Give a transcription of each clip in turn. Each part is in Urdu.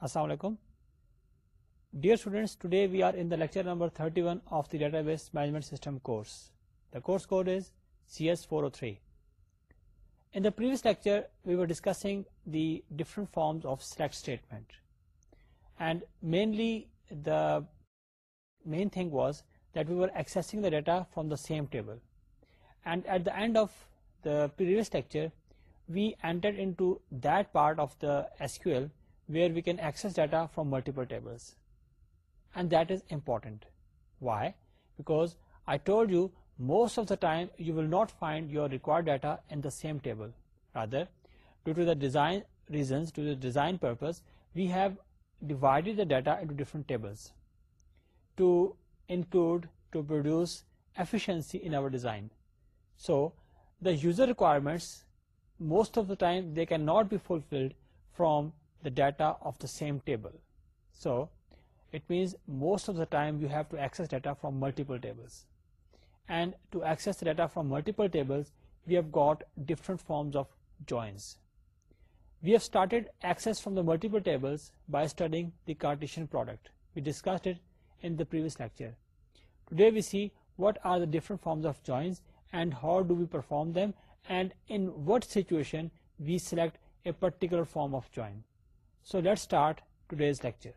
Assalamu alaikum. Dear students, today we are in the lecture number 31 of the Database Management System course. The course code is CS403. In the previous lecture, we were discussing the different forms of select statement, and mainly the main thing was that we were accessing the data from the same table. And at the end of the previous lecture, we entered into that part of the SQL where we can access data from multiple tables, and that is important. Why? Because I told you most of the time you will not find your required data in the same table. Rather, due to the design reasons, due to the design purpose, we have divided the data into different tables to produce efficiency in our design. So the user requirements, most of the time, they cannot be fulfilled from the data of the same table. So it means most of the time you have to access data from multiple tables, and to access the data from multiple tables we have got different forms of joins. We have started access from the multiple tables by studying the Cartesian product. We discussed it in the previous lecture. Today we see what are the different forms of joins and how do we perform them, and in what situation we select a particular form of join. So let's start today's lecture.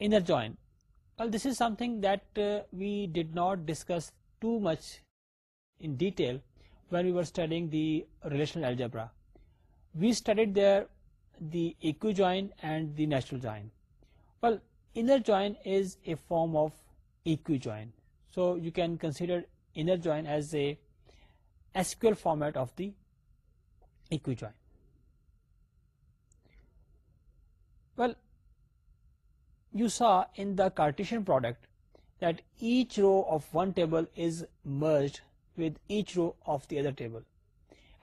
Inner join. Well, this is something that uh, we did not discuss too much in detail when we were studying the relational algebra. We studied there the equijoin and the natural join. Well, inner join is a form of equijoin. So you can consider inner join as a SQL format of the equijoin. Well, you saw in the Cartesian product that each row of one table is merged with each row of the other table,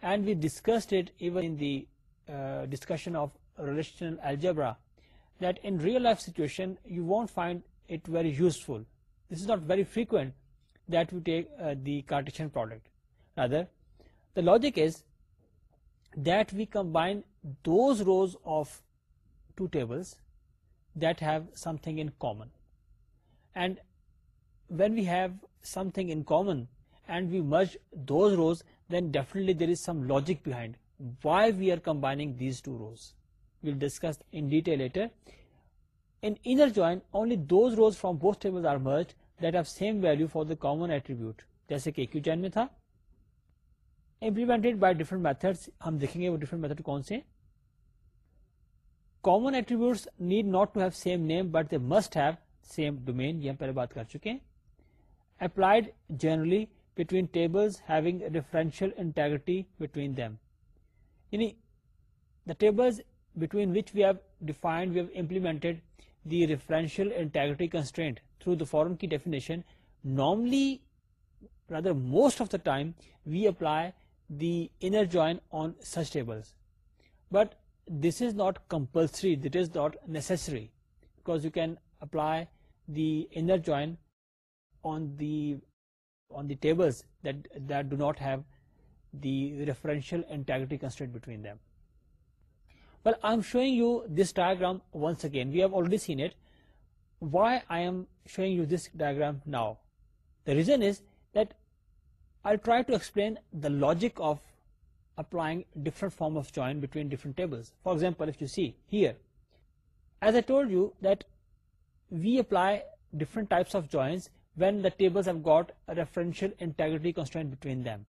and we discussed it even in the uh, discussion of relational algebra, that in real life situation you won't find it very useful. This is not very frequent that we take uh, the Cartesian product. Rather, the logic is that we combine those rows of two tables that have something in common when we have common attribute جیسے کہ ایک جائن میں تھا امپلیمنٹ بائی ڈیفرنٹ میتھڈ ہم دیکھیں گے وہ ڈیفرنٹ میتھڈ کون سے common attributes need not to have same name but they must have same domain یہ ہم پہلے بات کر چکے ہیں applied generally between tables having referential integrity between them یعنی the table between which we have defined we have implemented the referential integrity constraint through the foreign key definition normally rather most of the time we apply the inner join on such tables but this is not compulsory, it is not necessary, because you can apply the inner join on the tables that do not have the referential integrity constraint between them. Well, I am showing you this diagram once again. We have already seen it. Why I am showing you this diagram now? The reason is that I will try to explain the logic of applying different form of join between different tables. For example, if you see here, as I told you that we apply different types of joins when the tables have got a referential integrity constraint between them.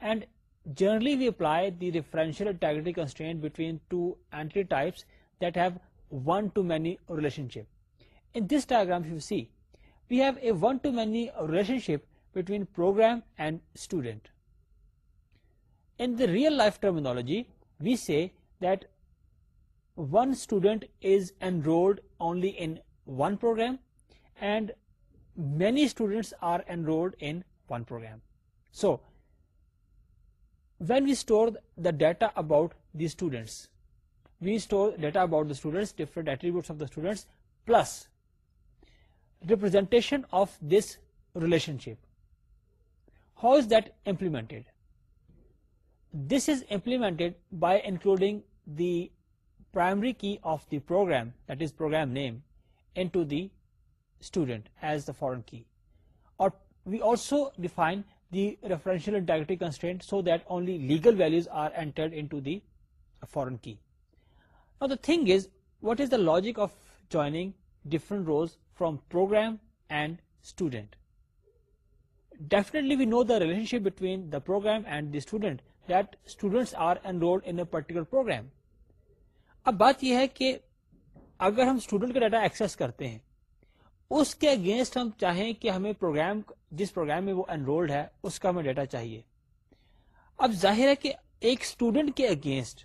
And generally we apply the referential integrity constraint between two entity types that have one-to-many relationship. In this diagram, if you see, we have a one-to-many relationship between program and student. In the real life terminology, we say that one student is enrolled only in one program and many students are enrolled in one program. So when we store the data about the students, we store data about the students, different attributes of the students, plus representation of this relationship. How is that implemented? This is implemented by including the primary key of the program, that is program name, into the student as the foreign key. Or we also define the referential integrity constraint so that only legal values are entered into the foreign key. Now the thing is, what is the logic of joining different roles from program and student? Definitely we know the relationship between the program and the student, particular program اب بات یہ ہے کہ اگر ہم اسٹوڈنٹ کا ڈیٹا ایکسیس کرتے ہیں اس کے اگینسٹ ہم چاہیں کہ ہمیں پروگرام جس پروگرام میں وہ انرولڈ ہے اس کا ہمیں ڈیٹا چاہیے اب ظاہر ہے کہ ایک اسٹوڈنٹ کے اگینسٹ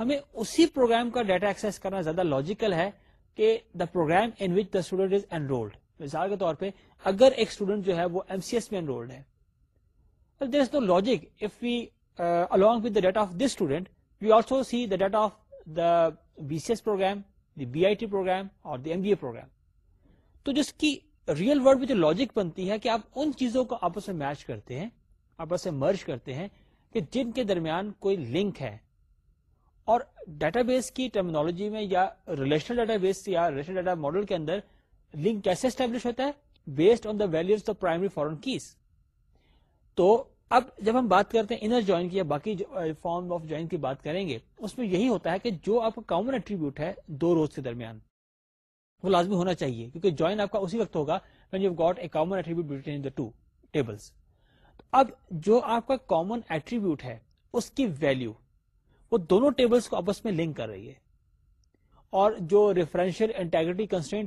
ہمیں اسی پروگرام کا ڈیٹا ایکسس کرنا زیادہ لاجیکل ہے کہ the program in which the student is enrolled مثال کے طور پہ اگر ایک اسٹوڈنٹ جو ہے وہ ایم سی ایس میں انرولڈ ہے there is logic flag with that of this with we also see the student of the B C S program the B I T program اور دی ایم بی پروگرام تو جس کی ریئل ولڈ میں جو لاجک بنتی ہے کہ آپ ان چیزوں کو آپس میں میچ کرتے ہیں آپس میں مرچ کرتے ہیں کہ جن کے درمیان کوئی لنک ہے اور ڈیٹا بیس کی ٹرمنالوجی میں یا ریلیشنل ڈیٹا بیس یا ریلیشنل ڈیٹا ماڈل کے اندر لنک کیسے اسٹیبلش ہوتا ہے based on the values of primary foreign keys تو اب جب ہم بات کرتے ہیں انر جوائن کی یا باقی فارم آف جوائن کی بات کریں گے اس میں یہی ہوتا ہے کہ جو آپ کا کامن ایٹریبیوٹ ہے دو روز کے درمیان وہ لازمی ہونا چاہیے کیونکہ جوائن آپ کا اسی وقت ہوگا when you a common the two tables اب جو آپ کا کامن ایٹریبیوٹ ہے اس کی ویلو وہ دونوں ٹیبلس کو آپس میں لنک کر رہی ہے اور جو ریفرنشیل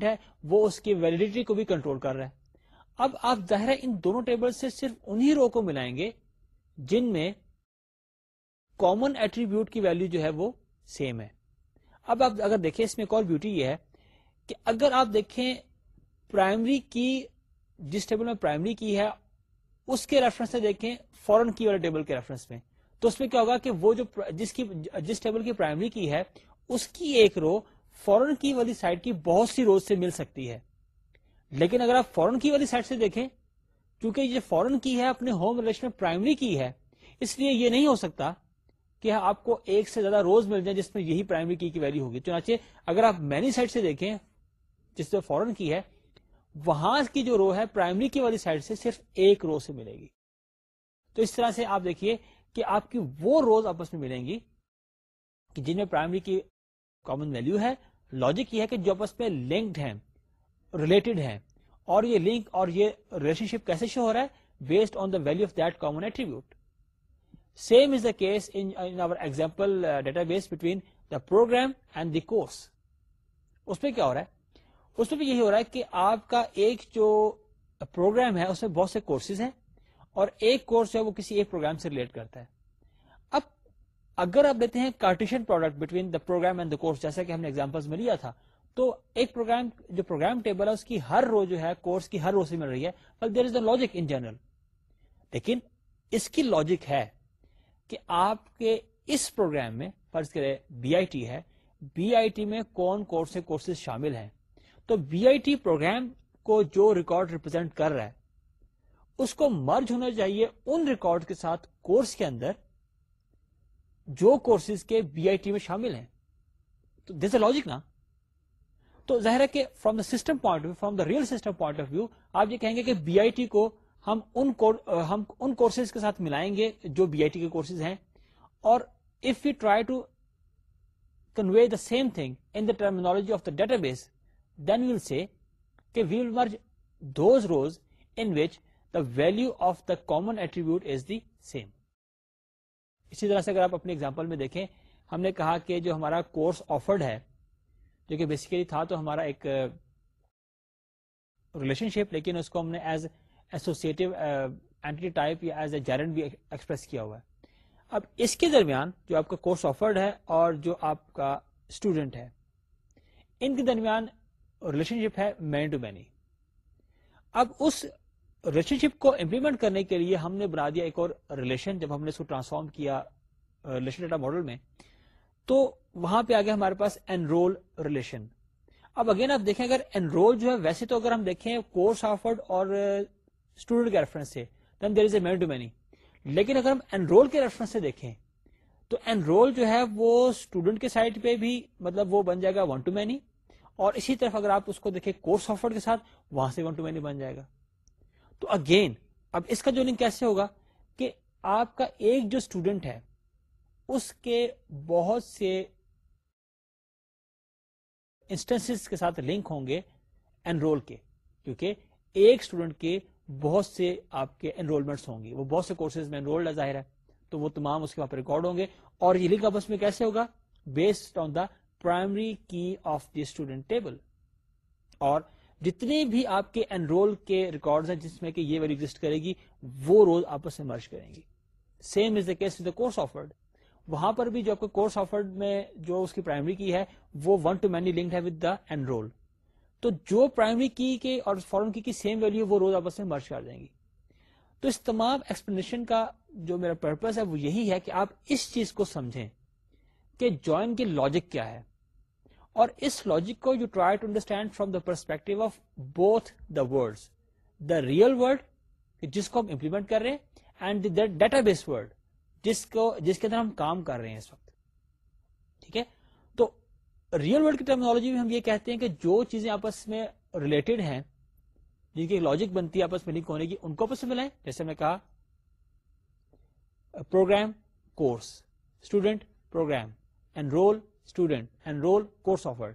ہے وہ اس کی ویلیڈیٹی کو بھی کنٹرول کر رہے اب آپ ظاہر ہے ان دونوں ٹیبل سے صرف انہی رو کو ملائیں گے جن میں کامن ایٹریبیوٹ کی ویلو جو ہے وہ سیم ہے اب آپ اگر دیکھیں اس میں ایک اور بیوٹی یہ ہے کہ اگر آپ دیکھیں پرائمری کی جس ٹیبل میں پرائمری کی ہے اس کے ریفرنس سے دیکھیں فورن کی والے ٹیبل کے ریفرنس میں تو اس میں کیا ہوگا کہ وہ جو جس ٹیبل کی پرائمری کی ہے اس کی ایک رو فورن کی والی سائڈ کی بہت سی روز سے مل سکتی ہے لیکن اگر آپ فورن کی والی سائڈ سے دیکھیں کیونکہ یہ فورن کی ہے اپنے ہوم ریلیشن پرائمری کی ہے اس لیے یہ نہیں ہو سکتا کہ آپ کو ایک سے زیادہ روز مل جائیں جس میں یہی پرائمری کی ویلو ہوگی چنانچہ اگر آپ مینی سائڈ سے دیکھیں جس سے فورن کی ہے وہاں کی جو رو ہے پرائمری کی والی سائڈ سے صرف ایک رو سے ملے گی تو اس طرح سے آپ دیکھیے کہ آپ کی وہ روز آپس میں ملیں گی کہ جن میں پرائمری کی کامن ویلو ہے لاجک یہ ہے کہ جو آپس میں لنکڈ ہیں ریلیٹڈ ہے اور یہ لنک اور یہ ریلیشن شپ کیسے شو ہو رہا ہے based on the value of that common attribute same is the case example database between the program and the اس پہ کیا ہو رہا ہے اس پہ بھی یہی ہو رہا ہے کہ آپ کا ایک جو پروگرام ہے اس میں بہت سے کورسز ہیں اور ایک کورس ہے وہ کسی ایک پروگرام سے ریلیٹ کرتا ہے اب اگر آپ دیتے ہیں cartesian product between the program and the course جیسا کہ ہم نے ایگزامپل میں لیا تھا تو ایک پروگرام جو پروگرام ٹیبل ہے اس کی ہر رو جو ہے کورس کی ہر رو سے مل رہی ہے but there is the logic in general لیکن اس کی لاجک ہے کہ آپ کے اس پروگرام میں فرض کرے بی آئی ٹی ہے بی آئی ٹی میں کون کورس کورسز شامل ہیں تو بی آئی ٹی پروگرام کو جو ریکارڈ ریپرزینٹ کر رہا ہے اس کو مرج ہونا چاہیے ان ریکارڈ کے ساتھ کورس کے اندر جو کورسز کے بی آئی ٹی میں شامل ہیں تو دس اے لاجک نا تو ظاہر ہے کہ from the system point from the real system point of view آپ یہ کہیں گے کہ بی آئی ٹی کو ہم ان ہم ان کورسز کے ساتھ ملائیں گے جو بی آئی ٹی کے کورسز ہیں اور if you try to convey the same thing in the terminology of the database then we'll see کہ we will merge those rows in which the value of the common attribute is the same اسی طرح سے اگر آپ اپنے ایگزامپل میں دیکھیں ہم نے کہا کہ جو ہمارا کورس آفرڈ ہے جو کہ بیسیکلی تھا تو ہمارا ایک ریلیشن شپ لیکن اس کو ہم نے ایز ایسوسیٹو اینٹی ٹائپ یا ایز اے جیرن بھی ایکسپریس کیا ہوا ہے اب اس کے درمیان جو آپ کا کورس آفرڈ ہے اور جو آپ کا اسٹوڈنٹ ہے ان کے درمیان ریلیشن شپ ہے مین ٹو مینی اب اس ریلیشن شپ کو امپلیمنٹ کرنے کے لیے ہم نے بنا دیا ایک اور ریلیشن جب ہم نے اس کو ٹرانسفارم کیا ریلیشن ڈیٹا ماڈل میں تو وہاں پہ آ ہمارے پاس انرول ریلیشن اب اگین آپ دیکھیں اگر انرول جو ہے ویسے تو اگر ہم دیکھیں کورس آفرڈ اور اسٹوڈنٹ کے ریفرنس سے then there is a many to لیکن اگر ہم انرول کے ریفرنس سے دیکھیں تو انرول جو ہے وہ اسٹوڈنٹ کے سائٹ پہ بھی مطلب وہ بن جائے گا ون ٹو مینی اور اسی طرف اگر آپ اس کو دیکھیں کورس آفرڈ کے ساتھ وہاں سے ون ٹو مینی بن جائے گا تو اگین اب اس کا جو لنک کیسے ہوگا کہ آپ کا ایک جو اسٹوڈنٹ ہے اس کے بہت سے انسٹنس کے ساتھ لنک ہوں گے انرول کے کیونکہ ایک اسٹوڈنٹ کے بہت سے آپ کے انرولمنٹس ہوں گے وہ بہت سے کورسز میں ظاہر ہے تو وہ تمام اس کے وہاں پہ ریکارڈ ہوں گے اور یہ لنک آپس میں کیسے ہوگا based on the primary key of the student table اور جتنے بھی آپ کے انرول کے ریکارڈز ہیں جس میں کہ یہ ایگزٹ کرے گی وہ روز آپس میں مرچ کریں گی same is the case the course offered وہاں پر بھی جو آپ کو کورس آفرڈ میں جو اس کی پرائمری کی ہے وہ ون ٹو مینی لنکڈ ہے ود این رول تو جو پرائمری کی کے اور فورن کی کی سیم ویلو روز آپس میں مرچ کر دیں گی تو اس تمام ایکسپلینیشن کا جو میرا پرپز ہے وہ یہی ہے کہ آپ اس چیز کو سمجھیں کہ جوائن کی لاجک کیا ہے اور اس لاجک کو you try to understand from the perspective of both the world the real world جس کو ہم امپلیمنٹ کر رہے ہیں and the database world جس کو جس کے اندر ہم کام کر رہے ہیں اس وقت ٹھیک ہے تو ریئل ولڈ کی ٹیکنالوجی میں ہم یہ کہتے ہیں کہ جو چیزیں آپس میں ریلیٹڈ ہیں جن کی لاجک بنتی ہے آپس میں لنک ہونے کی ان کو آپس میں ملائیں جیسے میں کہا program course student program and enroll student and enroll course offer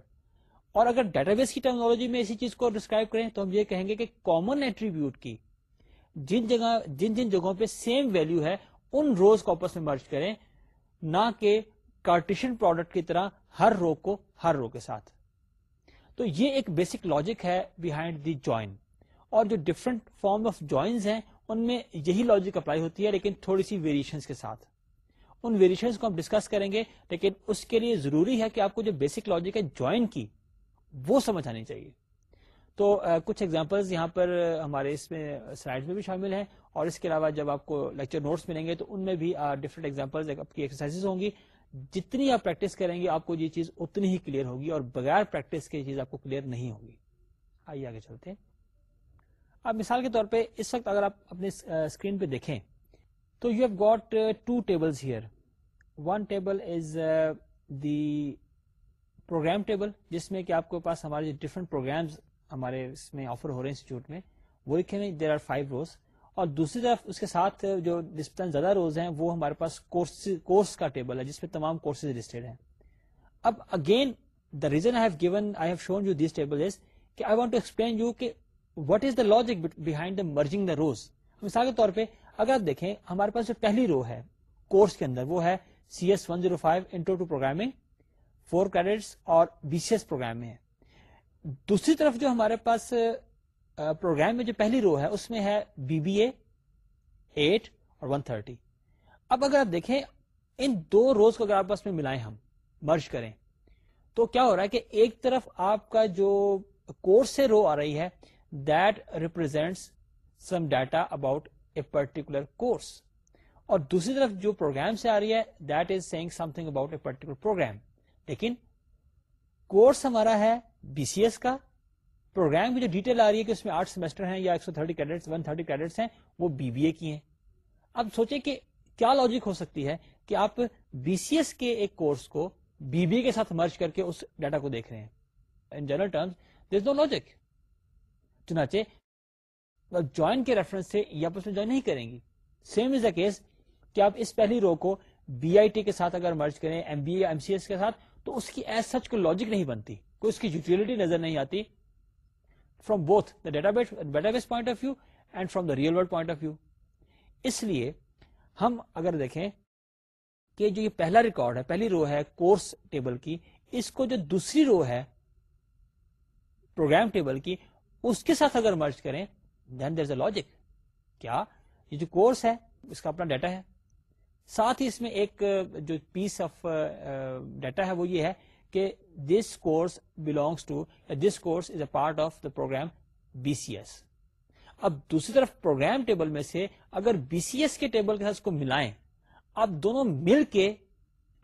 اور اگر ڈیٹا بیس کی ٹیکنالوجی میں اسی چیز کو ڈسکرائب کریں تو ہم یہ کہیں گے کہ کامن ایٹریبیوٹ کی جن جگہ جن جن جگہوں پہ سیم ویلو ہے ان روز کو آپس میں مرچ کریں نہ کہ کارٹیشن پروڈکٹ کی طرح ہر رو کو ہر رو کے ساتھ تو یہ ایک بیسک لاجک ہے بیہائنڈ دی جوائن اور جو ڈفرنٹ فارم آف جوائنز ہیں ان میں یہی لاجک اپلائی ہوتی ہے لیکن تھوڑی سی ویریشنس کے ساتھ ان ویریشنس کو ہم ڈسکس کریں گے لیکن اس کے لیے ضروری ہے کہ آپ کو جو بیسک لاجک ہے جوائن کی وہ سمجھ آنی چاہیے تو کچھ ایگزامپلز یہاں پر ہمارے اس میں سلائڈ میں بھی شامل ہیں اور اس کے علاوہ جب آپ کو لیکچر نوٹس ملیں گے تو ان میں بھی ڈفرنٹ ایگزامپل ہوں گی جتنی آپ پریکٹس کریں گے آپ کو یہ چیز اتنی ہی کلیئر ہوگی اور بغیر پریکٹس کے چیز آپ کو کلیئر نہیں ہوگی آئیے آگے چلتے ہیں اب مثال کے طور پہ اس وقت اگر آپ اپنے اسکرین پہ دیکھیں تو you have got two table one table is the program table جس میں کہ آپ کے پاس ہمارے ڈفرنٹ پروگرامس ہمارے اس میں آفر ہو رہے ہیں انسٹیٹیوٹ میں وہ لکھے ہیں اور دوسری طرف اس کے ساتھ جو ڈسپلن زیادہ روز ہیں وہ ہمارے پاس کورس کا ٹیبل ہے جس میں تمام کورسز لسٹڈ ہیں اب again the reason I have given I have shown you this table is کہ I want to explain you کہ what is the logic behind the merging the rows مثال کے طور پہ اگر آپ دیکھیں ہمارے پاس جو پہلی رو ہے کورس کے اندر وہ ہے C S one zero five intro to programming four credits اور بی سی ایس پروگرام میں دوسری طرف جو ہمارے پاس پروگرام میں جو پہلی رو ہے اس میں ہے بی بی اے ایٹ اور ون تھرٹی اب اگر آپ دیکھیں ان دو روز کو اگر آپ میں ملائیں ہم مرج کریں تو کیا ہو رہا ہے کہ ایک طرف آپ کا جو کورس سے رو آ رہی ہے that represents some data about a particular course اور دوسری طرف جو پروگرام سے آ رہی ہے that is saying something about a particular program لیکن کورس ہمارا ہے بی سی ایس کا پروگرام کی جو ڈیٹیل آ رہی ہے کہ اس میں آٹھ سیمسٹر ہیں یا ایک سو thirty credits one thirty credits ہیں وہ بی بی اے کی ہیں اب سوچیں کہ کیا لاجک ہو سکتی ہے کہ آپ بی سی ایس کے ایک کورس کو بی بی اے کے ساتھ مرچ کر کے اس ڈیٹا کو دیکھ رہے ہیں in general terms this no logic چنانچہ جوائن کے ریفرنس سے یا پس میں جوائن نہیں کریں گی سیم از اے کیس کہ آپ اس پہلی رو کو بی آئی ٹی کے ساتھ اگر مرچ کریں M B A M C S کے ساتھ تو اس کی ایز سچ کو لاجک نہیں بنتی کوئی اس کی یوٹیلٹی نظر نہیں آتی real world point of view اس لیے ہم اگر دیکھیں کہ جو یہ پہلا ریکارڈ ہے پہلی رو ہے کورس ٹیبل کی اس کو جو دوسری رو ہے پروگرام ٹیبل کی اس کے ساتھ اگر مرچ کریں دین دیر اے لاجک کیا یہ جو کورس ہے اس کا اپنا ڈیٹا ہے ساتھ ہی اس میں ایک جو پیس آف ڈیٹا ہے وہ یہ ہے کہ this course belongs to this course is a part of the program B C S اب دوسری طرف پروگرام ٹیبل میں سے اگر بی سی ایس کے ٹیبل کے ساتھ اس کو ملائیں آپ دونوں مل کے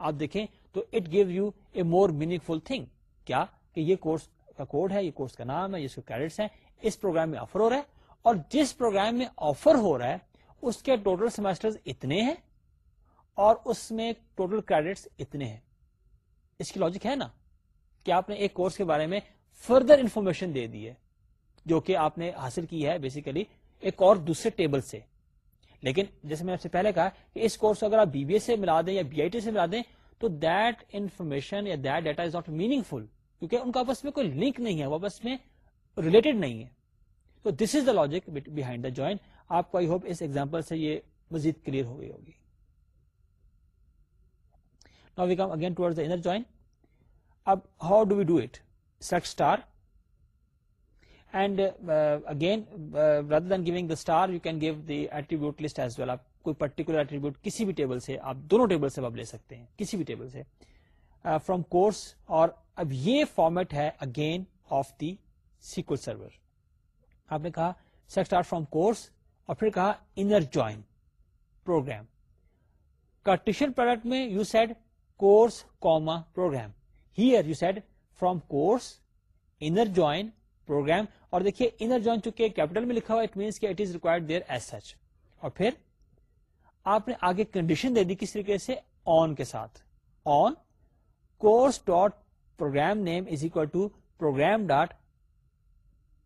آپ دیکھیں تو it give you a more meaningful thing کیا کہ یہ کورس کا کوڈ ہے یہ کورس کا نام ہے یہ اس کو کیڈٹس ہیں اس پروگرام میں آفر ہو رہا ہے اور جس پروگرام میں آفر ہو رہا ہے اس کے ٹوٹل سیمسٹر اتنے ہیں اور اس میں ٹوٹل کریڈٹس اتنے ہیں اس کی لاجک ہے نا کہ آپ نے ایک کورس کے بارے میں فردر انفارمیشن دے دی ہے جو کہ آپ نے حاصل کی ہے بیسیکلی ایک اور دوسرے ٹیبل سے لیکن جیسے میں آپ سے پہلے کہا کہ اس کورس کو اگر آپ بی بی اے سے ملا دیں یا بی آئی ٹی سے ملا دیں تو دیٹ انفارمیشن یا that data is meaningful کیونکہ ان کا آپس میں کوئی لنک نہیں ہے وہ آپس میں ریلیٹڈ نہیں ہے تو this is the logic behind the join آپ کو آئی ہوپ اس ایگزامپل سے یہ مزید کلیئر ہو گئی ہوگی وی کم اگین ٹو جو اگینگ the star you can give the attribute as well آپ سے آپ دونوں سے آپ لے سکتے ہیں کسی بھی ٹیبل سے uh, کورس اور اب یہ فارمیٹ ہے again of the SQL server آپ نے کہا سیکسٹار فرام کورس اور پھر کہا جوائن پروگرام کٹیشن پروڈکٹ میں you said program said from اور دیکھیے جوائن چونکہ لکھا ہوا آپ نے آگے کنڈیشن دے کس طریقے سے آن کے ساتھ on program name is equal to program dot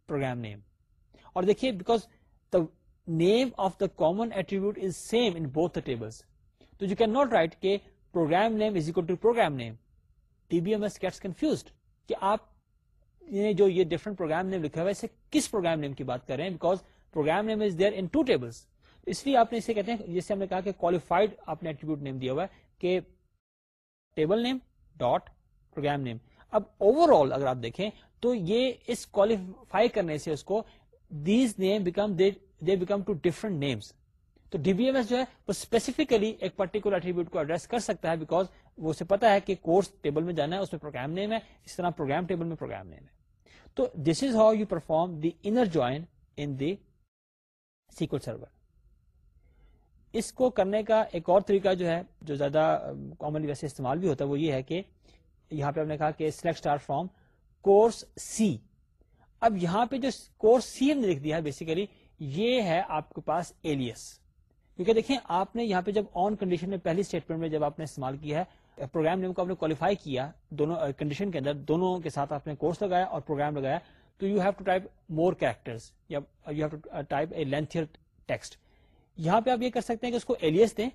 program name اور دیکھیے because the name of the common attribute is same in both the tables تو یو کین ناٹ رائٹ کہ program name is equal to program name T B M S gets confused کہ آپ نے جو یہ ڈفرنٹ پروگرام نیم لکھا ہوا ہے اسے کس پروگرام نیم کی بات کر رہے ہیں because program name is there in two tables اس لیے آپ نے اسے کہتے ہیں جیسے ہم نے کہا کہ کوالیفائڈ آپ نے ایٹریبیوٹ نیم دیا ہوا ہے کہ table name dot program name اب اوور آل اگر آپ دیکھیں تو یہ اس کوالیفائی کرنے سے اس کو these name become they become two different names تو ڈی بی ایم ایس جو ہے وہ اسپیسیفکلی ایک پرٹیکولر ایٹریبیوٹ کو ایڈریس کر سکتا ہے بیکاز وہ اسے پتا ہے کہ کورس ٹیبل میں جانا ہے اس میں پروگرام نیم ہے اس طرح پروگرام ٹیبل میں پروگرام نیم ہے تو this is how you perform the inner join in the SQL server اس کو کرنے کا ایک اور طریقہ جو ہے جو زیادہ کامنلی ویسے استعمال بھی ہوتا ہے وہ یہ ہے کہ یہاں پہ ہم نے کہا کہ select star from course C اب یہاں پہ جو کورس سی ہم نے لکھ دیا ہے بیسیکلی یہ ہے آپ کے پاس ایلیس کیونکہ دیکھیں آپ نے یہاں پہ جب آن کنڈیشن میں پہلی اسٹیٹمنٹ میں جب آپ نے استعمال کیا ہے پروگرام نیم کو آپ نے کوالیفائی کیا دونوں کنڈیشن uh, کے اندر دونوں کے ساتھ آپ نے کورس لگایا اور پروگرام لگایا تو you have to type more you have to type a text یہاں پہ آپ یہ کر سکتے ہیں کہ اس کو ایلیس دیں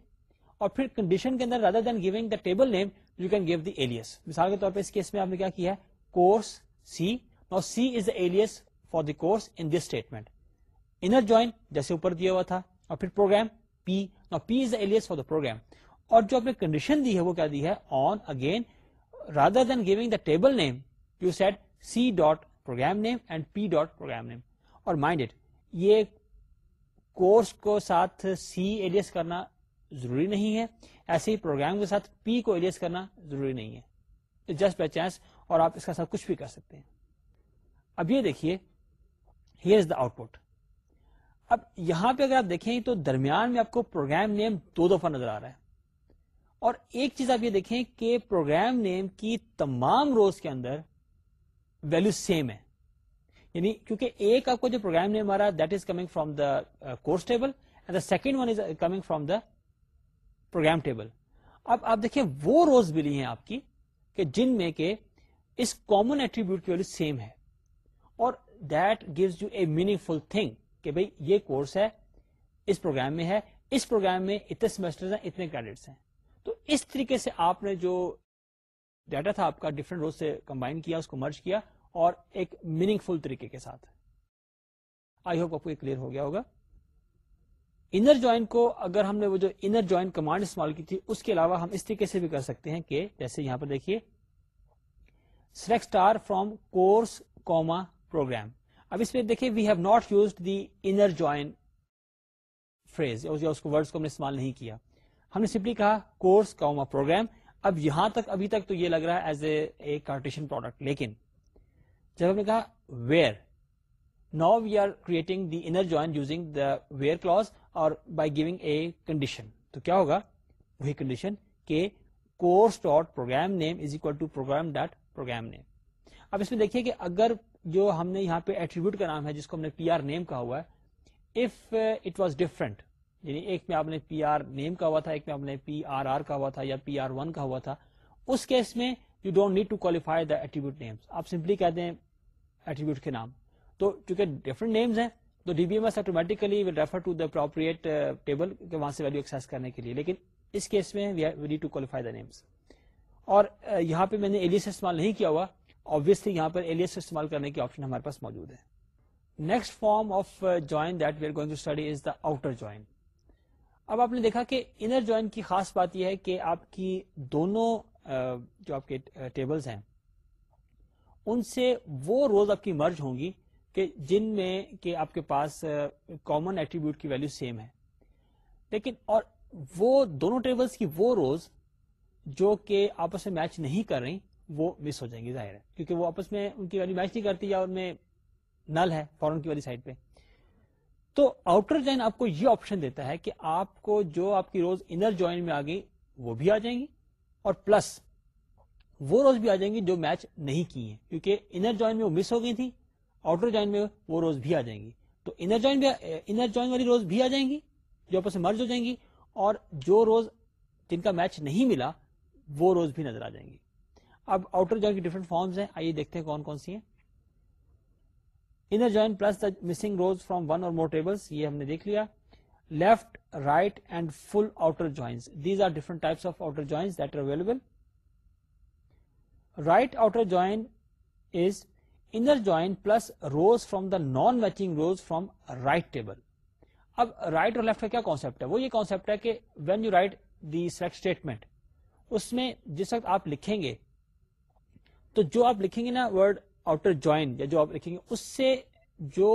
اور پھر کنڈیشن کے اندر rather than giving the table name you can give the alias مثال کے طور پہ اس کیس میں آپ نے کیا کیا ہے کورس سی اور C is the alias for the course in this statement inner join جیسے اوپر دیا ہوا تھا اور پھر program P no P is Das for the program اور جو آپ نے کنڈیشن دی ہے وہ کیا دی ہے on again rather than giving the table name you set C dot program name and P dot program name اور مائنڈ اٹ یہ کورس کو ساتھ سی ایڈیس کرنا ضروری نہیں ہے ایسے ہی پروگرام کے ساتھ پی کو ایڈیس کرنا ضروری نہیں ہے جسٹ بائی چانس اور آپ اس کا ساتھ کچھ بھی کر سکتے ہیں اب یہ دیکھیے here is the output اب یہاں پہ اگر آپ دیکھیں تو درمیان میں آپ کو پروگرام نیم دو دفعہ نظر آ رہا ہے اور ایک چیز آپ یہ دیکھیں کہ پروگرام نیم کی تمام روز کے اندر ویلو سیم ہے یعنی کیونکہ ایک آپ کو جو پروگرام نیم آ رہا ہے that is coming from the course table and the second one is coming from the program table اب آپ دیکھیں وہ روز ملی ہیں آپ کی کہ جن میں کہ اس کامن ایٹریبیوٹ کی ویلو سیم ہے اور that gives you a meaningful thing کہ بھئی یہ کورس ہے اس پروگرام میں ہے اس پروگرام میں اتنے سیمسٹر ہیں اتنے ہیں تو اس طریقے سے آپ نے جو ڈیٹا تھا آپ کا ڈفرنٹ روز سے کمبائن کیا اس کو مرچ کیا اور ایک میننگ فل طریقے کے ساتھ آئی ہوپ آپ کو یہ کلیئر ہو گیا ہوگا انر جوائن کو اگر ہم نے وہ جو انر جوائن کمانڈ استعمال کی تھی اس کے علاوہ ہم اس طریقے سے بھی کر سکتے ہیں کہ جیسے یہاں پر دیکھیے select star from course comma program اب اس میں دیکھیں we have not used the inner join phrase اس کو کو ہم نے استعمال نہیں کیا ہم نے سمپلی کہا کورس پروگرام اب یہاں تک ابھی تک تو یہ لگ رہا ہے ایز اے کارٹیشن پروڈکٹ لیکن جب ہم نے کہا where now we are creating the inner join using the where clause اور بائی گیونگ اے کنڈیشن تو کیا ہوگا وہی کنڈیشن کہ course dot program name is equal to program dot program name اب اس میں دیکھیے کہ اگر جو ہم نے یہاں پہ ایٹریبیوٹ کا نام ہے جس کو ہم نے پی آر نیم کہا ہوا ہے اف اٹ واز ڈفرنٹ یعنی ایک میں آپ نے پی آر نیم کا ہوا تھا ایک میں آپ نے پی آر آر کا ہوا تھا یا پی آر ون کا ہوا تھا اس کیس میں you don't need to qualify the attribute names آپ سمپلی کہتے ہیں ایٹریبیوٹ کے نام تو چونکہ ڈفرنٹ نیمز ہیں تو D B M S automatically will refer to the appropriate table کے وہاں سے ویلو ایکس کرنے کے لیے لیکن اس کیس میں نیمس اور uh, یہاں پہ میں نے ایلیس استعمال نہیں کیا ہوا یہاں پر ایلیس استعمال کرنے کی آپشن ہمارے پاس موجود ہے next form of join that going to study is the outer join اب آپ نے دیکھا کہ انر جوائن کی خاص بات یہ ہے کہ آپ کی دونوں uh, جو آپ کے ٹیبلس uh, ہیں ان سے وہ روز آپ کی مرج ہوں گی کہ جن میں کہ آپ کے پاس کامن uh, ایٹریبیوٹ کی ویلو سیم ہے لیکن اور وہ دونوں ٹیبلس کی وہ روز جو کہ آپس میں میچ نہیں کر رہی وہ مس ہو جائیں گی ظاہر ہے کیونکہ وہ آپس میں ان کی ویلو میچ نہیں کرتی یا ان میں نل ہے فورن کی والی سائڈ پہ تو آؤٹر جوائن آپ کو یہ آپشن دیتا ہے کہ آپ کو جو آپ کی روز انر جوائن میں آ گئی وہ بھی آ جائیں گی اور پلس وہ روز بھی آ جائیں گی جو میچ نہیں کی ہیں کیونکہ انر جوائن میں وہ مس ہو گئی تھی آؤٹر جوائن میں وہ روز بھی آ جائیں گی تو انر جوائن انر جوائن والی روز بھی آ جائیں گی جو آپس میں مرض ہو جائیں گی اور جو روز جن کا میچ نہیں ملا وہ روز بھی نظر آ جائیں گی اب آؤٹر جوائن کی ڈفرنٹ فارمس ہیں آئیے دیکھتے ہیں کون کون سی ہیں inner join plus the missing rows from one or more یہ ہم نے دیکھ لیا left right and full outer joins joins these are are different types of outer outer that available right join is inner join plus rows from the non matching rows from right table اب رائٹ اور لیفٹ کا کیا کانسپٹ ہے وہ یہ کانسپٹ ہے کہ when you write the select statement اس میں جس وقت آپ لکھیں گے تو جو آپ لکھیں گے نا ورڈ آؤٹر جوائن یا جو آپ لکھیں گے اس سے جو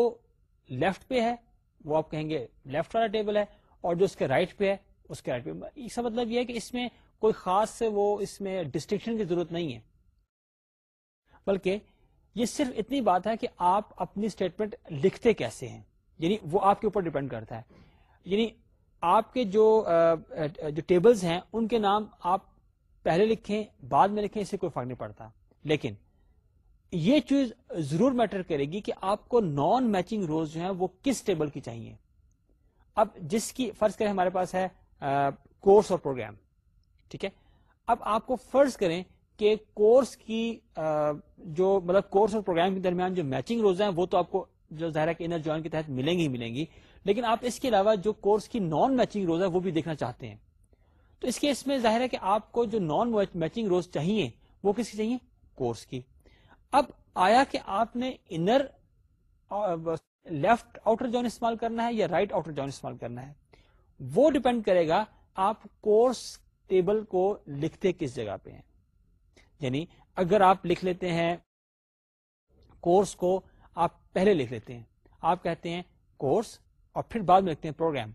لیفٹ پہ ہے وہ آپ کہیں گے لیفٹ والا ٹیبل ہے اور جو اس کے رائٹ پہ ہے اس کے رائٹ پہ اس کا مطلب یہ ہے کہ اس میں کوئی خاص سے وہ اس میں ڈسٹنکشن کی ضرورت نہیں ہے بلکہ یہ صرف اتنی بات ہے کہ آپ اپنی اسٹیٹمنٹ لکھتے کیسے ہیں یعنی وہ آپ کے اوپر ڈپینڈ کرتا ہے یعنی آپ کے جو جو ٹیبلز ہیں ان کے نام آپ پہلے لکھیں بعد میں لکھیں اس سے کوئی فرق نہیں پڑتا لیکن یہ چیز ضرور میٹر کرے گی کہ آپ کو نان میچنگ روز جو ہیں وہ کس ٹیبل کی چاہیے اب جس کی فرض کریں ہمارے پاس ہے کورس اور پروگرام ٹھیک ہے اب آپ کو فرض کریں کہ کورس کی جو مطلب کورس اور پروگرام کے درمیان جو میچنگ روز ہیں وہ تو آپ کو جو ظاہر ہے کہ انر جوائن کے تحت ملیں گی ملیں گی لیکن آپ اس کے علاوہ جو کورس کی نان میچنگ روز ہے وہ بھی دیکھنا چاہتے ہیں تو اس کے اس میں ظاہر ہے کہ آپ کو جو نان میچنگ روز چاہیے وہ کس کی چاہیے کورس کی اب آیا کہ آپ نے انر لیفٹ آؤٹر جون استعمال کرنا ہے یا رائٹ آؤٹر جون استعمال کرنا ہے وہ ڈیپینڈ کرے گا آپ کورس ٹیبل کو لکھتے کس جگہ پہ ہیں یعنی اگر آپ لکھ لیتے ہیں کورس کو آپ پہلے لکھ لیتے ہیں آپ کہتے ہیں کورس اور پھر بعد میں لکھتے ہیں پروگرام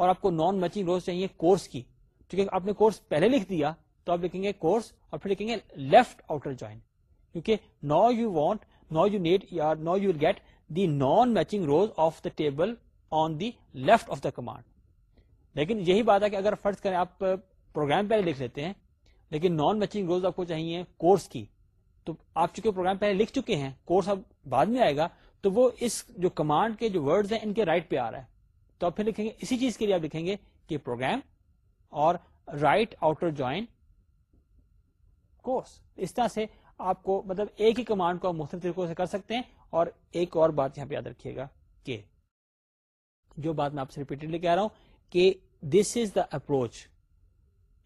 اور آپ کو نان میچنگ روز چاہیے کورس کی کیونکہ آپ نے کورس پہلے لکھ دیا تو آپ لکھیں گے کورس اور پھر لکھیں گے لیفٹ آؤٹر جوائن کیونکہ now you want now you need یا now you will get the non matching rows of the table on the left of the command لیکن یہی بات ہے کہ اگر فرض کریں آپ پروگرام پہلے لکھ لیتے ہیں لیکن نان میچنگ روز آپ کو چاہیے کورس کی تو آپ چکے پروگرام پہلے لکھ چکے ہیں کورس اب بعد میں آئے گا تو وہ اس جو کمانڈ کے جو ورڈ ہیں ان کے رائٹ پہ آ رہا ہے تو آپ پھر لکھیں گے اسی چیز کے لیے آپ لکھیں گے کہ پروگرام اور رائٹ آؤٹر جوائن کورس اس طرح سے آپ کو مطلب ایک ہی کمانڈ کو مختلف طریقوں سے کر سکتے ہیں اور ایک اور بات یہاں پہ یاد رکھیے گا کہ جو بات میں آپ سے ریپیٹڈلی کہہ رہا ہوں کہ this is the approach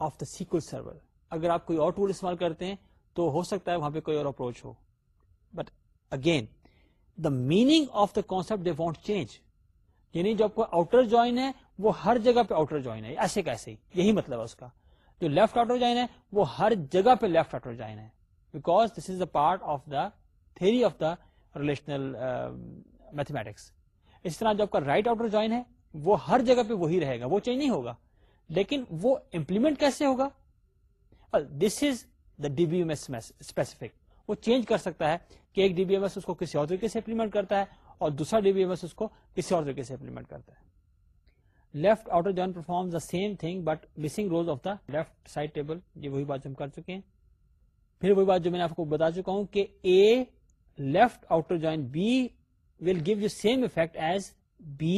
of the SQL server اگر آپ کوئی اور ٹول استعمال کرتے ہیں تو ہو سکتا ہے وہاں پہ کوئی اور approach who but again the meaning of the concept they won't change یعنی جو آپ کو آؤٹر جوائن ہے وہ ہر جگہ پہ آؤٹر جوائن ہے ایسے کیسے یہی مطلب ہے اس کا جو لیفٹ آٹو جوائن ہے وہ ہر جگہ پہ لیفٹ آٹو جوائن ہے because this is a part of the theory of the relational mathematics اس طرح جو آپ کا رائٹ آؤٹر جوائن ہے وہ ہر جگہ پہ وہی رہے گا وہ چینج نہیں ہوگا لیکن وہ امپلیمنٹ کیسے ہوگا this is the D B M S specific وہ چینج کر سکتا ہے کہ ایک ڈی بی ایم ایس اس کو کسی اور طریقے سے امپلیمنٹ کرتا ہے اور دوسرا ڈی بی ایم ایس اس کو کسی اور طریقے سے امپلیمنٹ کرتا ہے left outer join perform the same thing but missing rows of the left side table یہ وہی بات ہم کر چکے ہیں پھر وہی بات جو میں نے آپ کو بتا چکا ہوں کہ A left outer join B will give you same effect as B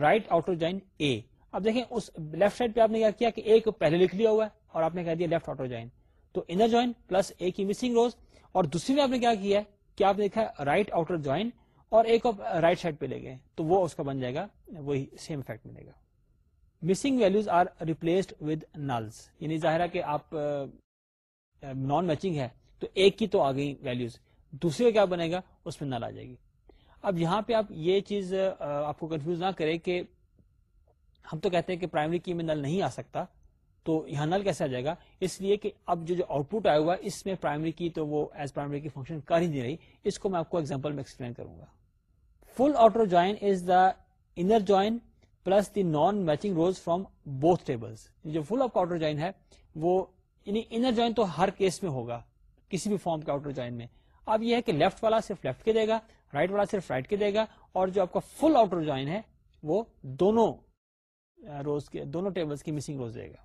right outer join A اب دیکھیں اس لیفٹ سائڈ پہ آپ نے کیا کیا کہ اے کو پہلے لکھ لیا ہوا ہے اور آپ نے کہہ دیا لیفٹ آؤٹر جوائن تو انر جوائن پلس اے کی مسنگ روز اور دوسری میں آپ نے کیا کیا کہ آپ نے دیکھا رائٹ آؤٹر جوائن اور ایک رائٹ سائڈ پہ لے گئے تو وہ اس کا بن جائے گا وہی سیم افیکٹ ملے گا missing values are replaced with nulls یعنی ظاہر ہے کہ آپ نان میچنگ ہے تو ایک کی تو آ گئی ویلوز دوسرے کا کیا بنے گا اس میں نل آ جائے گی اب یہاں پہ آپ یہ چیز آپ کو کنفیوز نہ کرے کہ ہم تو کہتے ہیں کہ پرائمری کی میں نل نہیں آ سکتا تو یہاں نل کیسے آ جائے گا اس لیے کہ اب جو جو آؤٹ پٹ آیا ہوا اس میں پرائمری کی تو وہ ایز پرائمری کی فنکشن کر ہی نہیں رہی اس کو میں آپ کو ایگزامپل میں ایکسپلین کروں گا full outer join is the inner join plus the non matching rows from both tables جو فل آف آؤٹر جوائن ہے وہ انر یعنی جوائن تو ہر کیس میں ہوگا کسی بھی فارم کے آؤٹر جوائن میں اب یہ ہے کہ لیفٹ والا صرف لیفٹ کے دے گا رائٹ right والا صرف رائٹ right کے دے گا اور جو آپ کا فل آؤٹر جوائن ہے وہ دونوں روز کے دونوں ٹیبلز کی مسنگ روز دے گا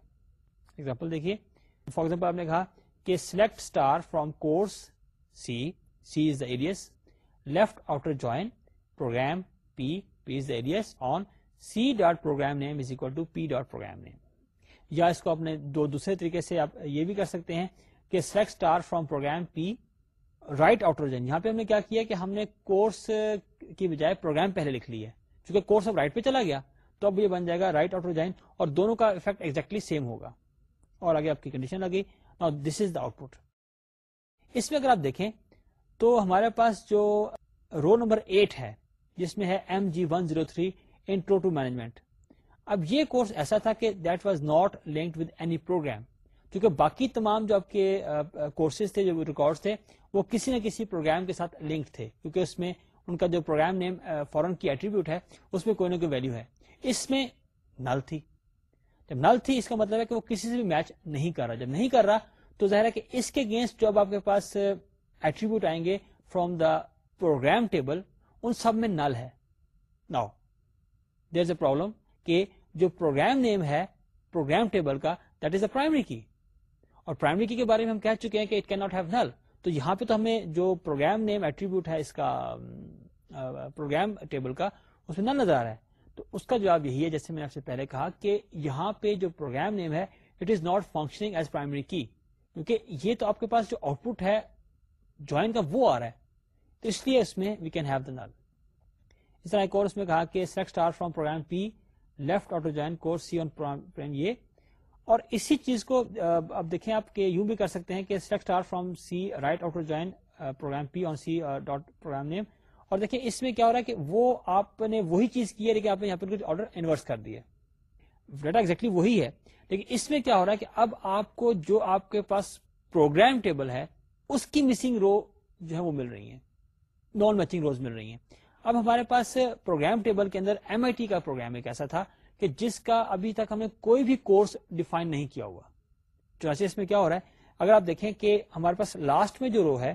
ایگزامپل دیکھیے فار ایگزامپل آپ نے کہا کہ select star from course C C is the alias left outer join program P from P right course کی بجائے پروگرام پہلے لکھ لی ہے چونکہ کورس اب رائٹ پہ چلا گیا تو اب یہ بن جائے گا رائٹ آؤٹروجائن اور دونوں کا افیکٹ ایکزیکٹلی سیم ہوگا اور آگے آپ کی کنڈیشن لگی دس از آؤٹ پٹ اس میں اگر آپ دیکھیں تو ہمارے پاس جو رو نمبر ایٹ ہے جس میں ہے M G one zero three intro management اب یہ کورس ایسا تھا کہ that was not linked with any program کیونکہ باقی تمام جو آپ کے کورسز تھے جو ریکارڈ تھے وہ کسی نہ کسی پروگرام کے ساتھ لنکڈ تھے کیونکہ اس میں ان کا جو program name foreign key attribute ہے اس میں کوئی نہ کوئی ویلو ہے اس میں نل تھی جب نل تھی اس کا مطلب ہے کہ وہ کسی سے بھی میچ نہیں کر رہا جب نہیں کر رہا تو ظاہر ہے کہ اس کے اگینسٹ جو آپ کے پاس ایٹریبیوٹ آئیں گے فروم دا پروگرام ٹیبل ان سب میں نل ہے نا دیر اے پرابلم کہ جو پروگرام نیم ہے پروگرام ٹیبل کا that is a primary key اور پرائمری کی کے بارے میں ہم کہہ چکے ہیں کہ it key not have null تو یہاں پہ تو ہمیں جو پروگرام نیم ایٹریبیوٹ ہے اس کا پروگرام ٹیبل کا اس میں نل نظر آ رہا ہے تو اس کا جواب یہی ہے جیسے میں نے کہا کہ یہاں پہ جو پروگرام نیم ہے it is not functioning as primary key کیونکہ یہ تو آپ کے پاس جو آؤٹ پٹ ہے جوائن کا وہ آ رہا ہے تو اس لیے اس میں we can have the null اس طرح ایک اور اس میں کہا کہ select star from program P left outer join course C on program یہ اور اسی چیز کو اب دیکھیں آپ کہ یوں بھی کر سکتے ہیں کہ select star from C right outer join program P on C dot program name اور دیکھیں اس میں کیا ہو رہا ہے کہ وہ آپ نے وہی چیز کی ہے لیکن آپ نے یہاں پر کچھ آرڈر انورس کر دیا ڈیٹا ایگزیکٹلی وہی ہے لیکن اس میں کیا ہو رہا ہے کہ اب آپ کو جو آپ کے پاس پروگرام ٹیبل ہے اس کی مسنگ رو جو ہے وہ مل رہی ہیں نان میچنگ روز مل رہی ہیں اب ہمارے پاس پروگرام ٹیبل کے اندر ایم آئی ٹی کا پروگرام ایک ایسا تھا کہ جس کا ابھی تک ہم نے کوئی بھی کورس ڈیفائن نہیں کیا ہوا اس میں کیا ہو رہا ہے اگر آپ دیکھیں کہ ہمارے پاس لاسٹ میں جو رو ہے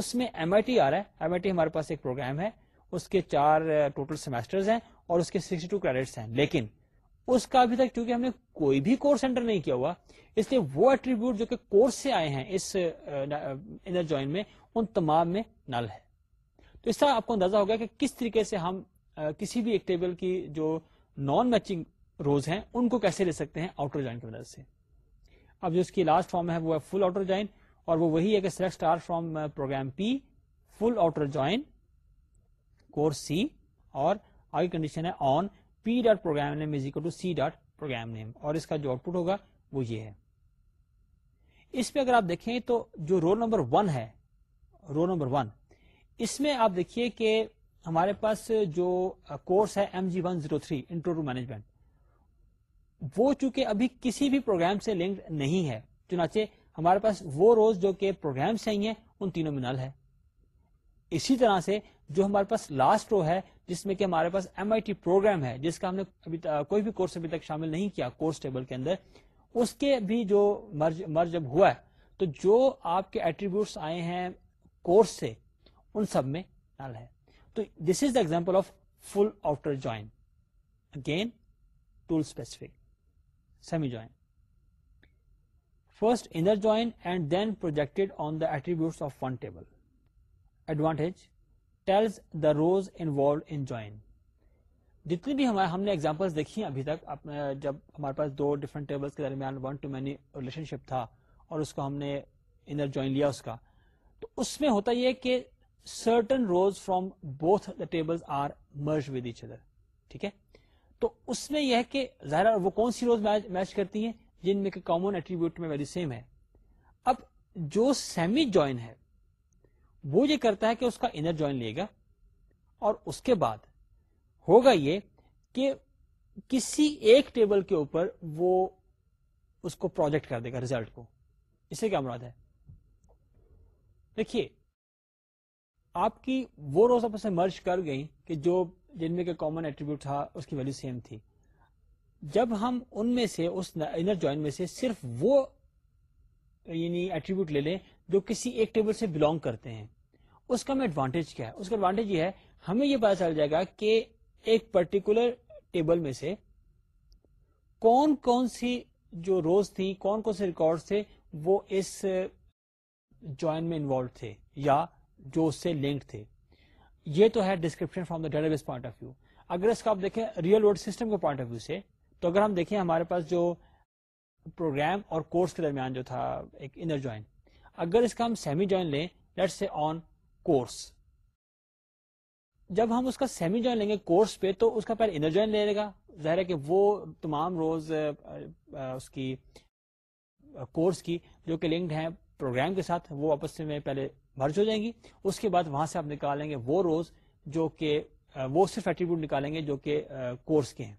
اس میں ایم آئی ٹی آ رہا ہے ایم آئی ٹی ہمارے پاس ایک پروگرام ہے اس کے چار ٹوٹل سیمسٹر اور اس کے سکسٹی ٹو کریڈٹس ہیں لیکن اس کا ابھی تک چونکہ ہم نے کوئی بھی کورس انٹر نہیں کیا ہوا اس لیے وہ ایٹریبیوٹ جو کہ کورس سے آئے ہیں اس میں ان تمام میں نل ہے تو اس طرح آپ کو اندازہ ہوگا کہ کس طریقے سے ہم کسی بھی ایک ٹیبل کی جو نان میچنگ روز ہیں ان کو کیسے لے سکتے ہیں آؤٹر جوائن کی مدد سے اب جو اس کی لاسٹ فارم ہے وہ ہے فل آؤٹر جوائن اور وہ وہی ہے کہ select from program P full outer join course C اور آگے کنڈیشن ہے on P dot program name is to C dot program name اور اس کا جو آؤٹ پٹ ہوگا وہ یہ ہے اس پہ اگر آپ دیکھیں تو جو رول نمبر ون ہے رول نمبر ون اس میں آپ دیکھیے کہ ہمارے پاس جو کورس ہے M G one zero three intro to management وہ چونکہ ابھی کسی بھی پروگرام سے لنکڈ نہیں ہے چنانچہ ہمارے پاس وہ روز جو کہ پروگرام سے ہی ہیں ان تینوں میں نل ہے اسی طرح سے جو ہمارے پاس لاسٹ رو ہے جس میں کہ ہمارے پاس ایم آئی ٹی پروگرام ہے جس کا ہم نے ابھی کوئی بھی کورس ابھی تک شامل نہیں کیا کورس ٹیبل کے اندر اس کے بھی جو مرج مر جب ہوا ہے تو جو آپ کے ایٹریبیوٹس آئے ہیں کورس سے ان سب میں نل ہے تو this is the example of full outer join again tool specific semi join first inner join and then projected on the attributes of one table advantage tells the rows involved in join جتنی بھی ہمارے ہم نے ایگزامپل دیکھی ہیں ابھی تک جب ہمارے پاس دو ڈفرنٹ ٹیبلس کے درمیان one to many relationship تھا اور اس کو ہم نے انر جوائن لیا اس کا تو اس میں ہوتا یہ کہ certain rows from both the table ٹھیک ہے تو اس میں یہ کہ ظاہر وہ کون سی روز میچ کرتی ہیں جن میں کامن ایٹریبیوٹ میں سیم ہے ہے اب جو سیمی جوائن وہ یہ کرتا ہے کہ اس کا انر جوائن لے گا اور اس کے بعد ہوگا یہ کہ کسی ایک ٹیبل کے اوپر وہ اس کو پروجیکٹ کر دے گا ریزلٹ کو اسے کیا مراد ہے دیکھیے آپ کی وہ روز آپ مرج کر گئی کہ جو جن میں کامن ایٹریبیوٹ تھا اس کی ویلیو سیم تھی جب ہم ان میں سے اس انر جوائن میں سے صرف وہ یعنی ایٹریبیوٹ لے لیں جو کسی ایک ٹیبل سے بلونگ کرتے ہیں اس کا میں ایڈوانٹیج کیا ہے اس کا ایڈوانٹیج یہ ہے ہمیں یہ پتا چل جائے گا کہ ایک پرٹیکولر ٹیبل میں سے کون کون سی جو روز تھیں کون کون سے ریکارڈ تھے وہ اس جوائن میں انوالو تھے یا جو اس سے لنک تھے یہ تو ہے description from the database point of view اگر اس کا آپ دیکھیں ریئل ورلڈ سسٹم کے پوائنٹ آف ویو سے تو اگر ہم دیکھیں ہمارے پاس جو پروگرام اور کورس کے درمیان جو تھا ایک انر جوائن اگر اس کا ہم سیمی جوائن لیں لیٹ سے آن کورس جب ہم اس کا سیمی جوائن لیں گے کورس پہ تو اس کا پہلے انر جوائن لے لے گا ظاہر ہے کہ وہ تمام روز اس کی کورس کی جو کہ لنکڈ ہیں پروگرام کے ساتھ وہ آپس میں پہلے مرج ہو جائیں گی اس کے بعد وہاں سے آپ نکالیں گے وہ روز جو کہ وہ صرف ایٹریبیوٹ نکالیں گے جو کہ کورس کے ہیں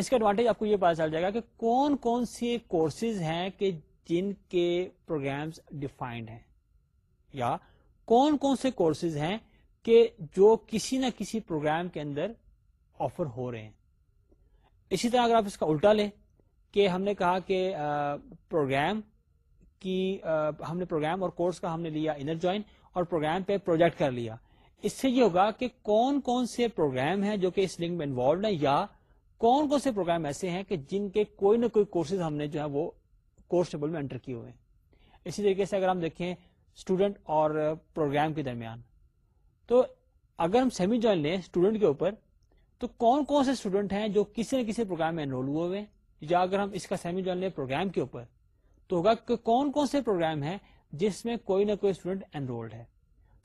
اس کا ایڈوانٹیج آپ کو یہ پتا چل جائے گا کہ کون کون سے کورسز ہیں کہ جن کے پروگرامز ڈیفائنڈ ہیں یا کون کون سے کورسز ہیں کہ جو کسی نہ کسی پروگرام کے اندر آفر ہو رہے ہیں اسی طرح اگر آپ اس کا الٹا لیں کہ ہم نے کہا کہ پروگرام کی ہم نے پروگرام اور کورس کا ہم نے لیا انر جوائن اور پروگرام پہ پروجیکٹ کر لیا اس سے یہ ہوگا کہ کون کون سے پروگرام ہیں جو کہ اس لنک میں انوالوڈ ہیں یا کون کون سے پروگرام ایسے ہیں کہ جن کے کوئی نہ کوئی کورسز ہم نے جو ہے وہ کورس ٹیبل میں انٹر کیے ہوئے ہیں اسی طریقے سے اگر ہم دیکھیں اسٹوڈنٹ اور پروگرام کے درمیان تو اگر ہم سیمی جوائن لیں اسٹوڈنٹ کے اوپر تو کون کون سے اسٹوڈنٹ ہیں جو کسی نہ کسی پروگرام میں انرول ہوئے ہوئے یا اگر ہم اس کا سیمی جوائن لیں پروگرام کے اوپر تو ہوگا کہ کون کون سے پروگرام ہیں جس میں کوئی نہ کوئی اسٹوڈنٹ انرولڈ ہے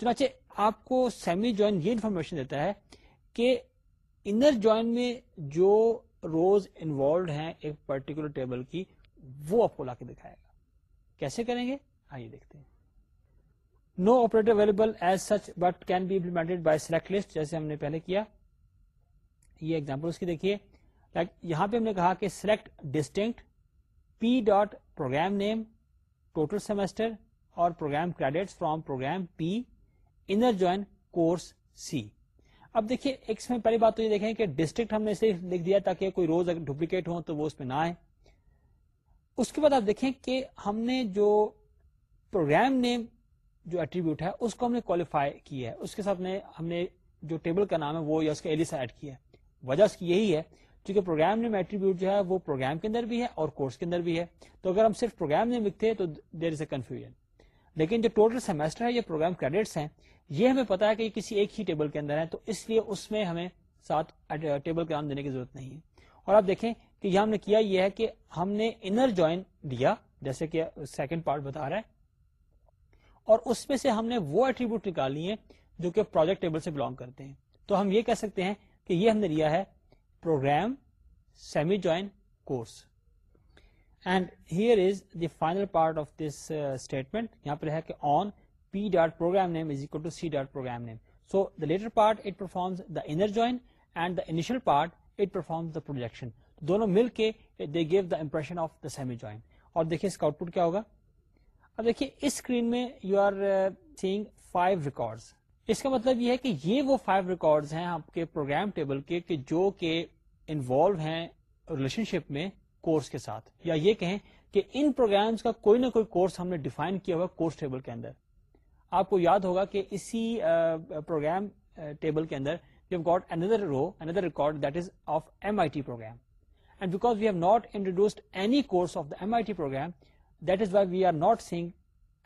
چنانچہ آپ کو سیمی جوائن یہ انفارمیشن دیتا ہے کہ انر جوائن میں جو روز انوالوڈ ہیں ایک پرٹیکولر ٹیبل کی وہ آپ کو لا کے دکھائے گا کیسے کریں گے آئیے دیکھتے ہیں no operator available as such but can be implemented by select list جیسے ہم نے پہلے کیا یہ ایگزامپل اس کی دیکھیے لائک یہاں پہ ہم نے کہا کہ select distinct P dot program name total semester اور program credits from program P inner join course C اب دیکھیے ڈسٹرکٹ ہم نے لکھ دیا تاکہ کوئی روز اگر ڈپلیکیٹ ہو تو وہ اس میں نہ آئے اس کے بعد آپ دیکھیں کہ ہم نے جو پروگرام نیم جو ایٹریبیوٹ ہے اس کو ہم نے کوالیفائی کیا ہے اس کے ساتھ ہم نے جو ٹیبل کا نام ہے وہ یا اس اس کا ایڈ کیا ہے وجہ کی یہی ہے چونکہ پروگرام نیم ایٹریبیوٹ جو ہے وہ پروگرام کے اندر بھی ہے اور کورس کے اندر بھی ہے تو اگر ہم صرف پروگرام نیم لکھتے تو دیر از اے کنفیوژن لیکن جو ٹوٹل سیمسٹر ہے یا پروگرام کریڈٹس ہیں یہ ہمیں پتا ہے کہ کسی ایک ہی ٹیبل کے اندر ہے تو اس اس لیے میں ہمیں ٹیبل کا نام دینے کی ضرورت نہیں ہے اور آپ دیکھیں کہ یہ ہم نے کیا یہ ہے کہ ہم نے انر جوائن لیا جیسے کہ سیکنڈ پارٹ بتا رہا ہے اور اس میں سے ہم نے وہ ایٹریبیوٹ نکال لیے جو کہ پروجیکٹ ٹیبل سے بلانگ کرتے ہیں تو ہم یہ کہہ سکتے ہیں کہ یہ ہم نے لیا ہے program semi join course and here is the final part of this statement یہاں پر ہے کہ on P dot program name is equal to C dot program name so the latter part it performs the inner join and the initial part it performs the projection دونوں مل کے they give the impression of the semi join اور دیکھیے اس کا آؤٹ پٹ کیا ہوگا اب دیکھیے اس اسکرین میں you are seeing five records اس کا مطلب یہ ہے کہ یہ وہ فائیو ریکارڈز ہیں آپ کے پروگرام ٹیبل کے کہ جو کہ انوالو ہیں ریلیشن شپ میں کورس کے ساتھ یا یہ کہیں کہ ان پروگرامز کا کوئی نہ کوئی کورس ہم نے ڈیفائن کیا ہوا کورس ٹیبل کے اندر آپ کو یاد ہوگا کہ اسی پروگرام ٹیبل کے اندر اندر اندر row record that is of M I T program and because we have not introduced any course of the M I T program that is why we are not seeing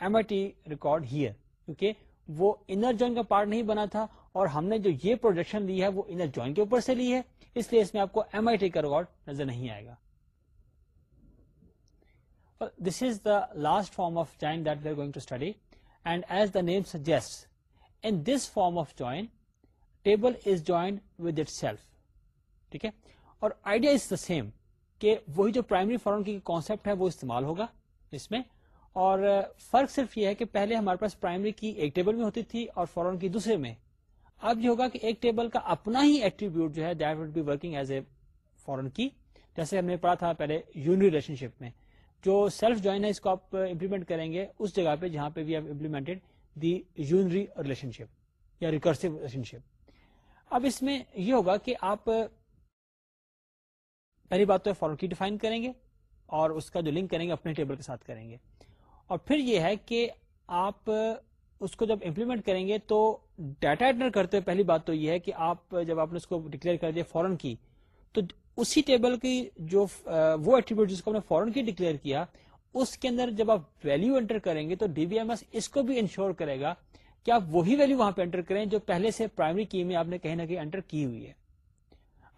M I T record here کیونکہ وہ انر جوائن کا پارٹ نہیں بنا تھا اور ہم نے جو یہ پروجیکشن لی ہے وہ انر جوائن کے اوپر سے لی ہے اس لیے اس میں آپ کو ایم آئی ٹی کا ریکارڈ نظر نہیں آئے گا this is the last form of join that going to study and as the name suggest in this form of join table is joined with itself ٹھیک ہے اور آئیڈیا از دا سیم کہ وہی جو پرائمری فارم کی کانسپٹ ہے وہ استعمال ہوگا اس میں اور فرق صرف یہ ہے کہ پہلے ہمارے پاس پرائمری کی ایک ٹیبل میں ہوتی تھی اور فورن کی دوسرے میں اب یہ ہوگا کہ ایک ٹیبل کا اپنا ہی ایٹریبیوٹ جو ہے فورن کی جیسے ہم نے پڑھا تھا پہلے ریلیشن شپ میں جو سیلف جوائن ہے اس کو آپ امپلیمنٹ کریں گے اس جگہ پہ جہاں پہ دی یونری ریلیشن شپ یا ریکرسو ریلیشن شپ اب اس میں یہ ہوگا کہ آپ پہلی بات تو فورن کی ڈیفائن کریں گے اور اس کا جو لنک کریں گے اپنے ٹیبل کے ساتھ کریں گے اور پھر یہ ہے کہ آپ اس کو جب امپلیمنٹ کریں گے تو ڈیٹا انٹر کرتے ہوئے پہلی بات تو یہ ہے کہ آپ جب آپ نے اس کو ڈکلیئر کر دیا فورن کی تو اسی ٹیبل کی جو وہ ایٹریبیوٹ جس کو ہم نے فورن کی ڈکلیئر کیا اس کے اندر جب آپ ویلو انٹر کریں گے تو ڈی بی ایم ایس اس کو بھی انشور کرے گا کہ آپ وہی ویلو وہاں پہ انٹر کریں جو پہلے سے پرائمری کی میں آپ نے کہیں نہ کہیں انٹر کی ہوئی ہے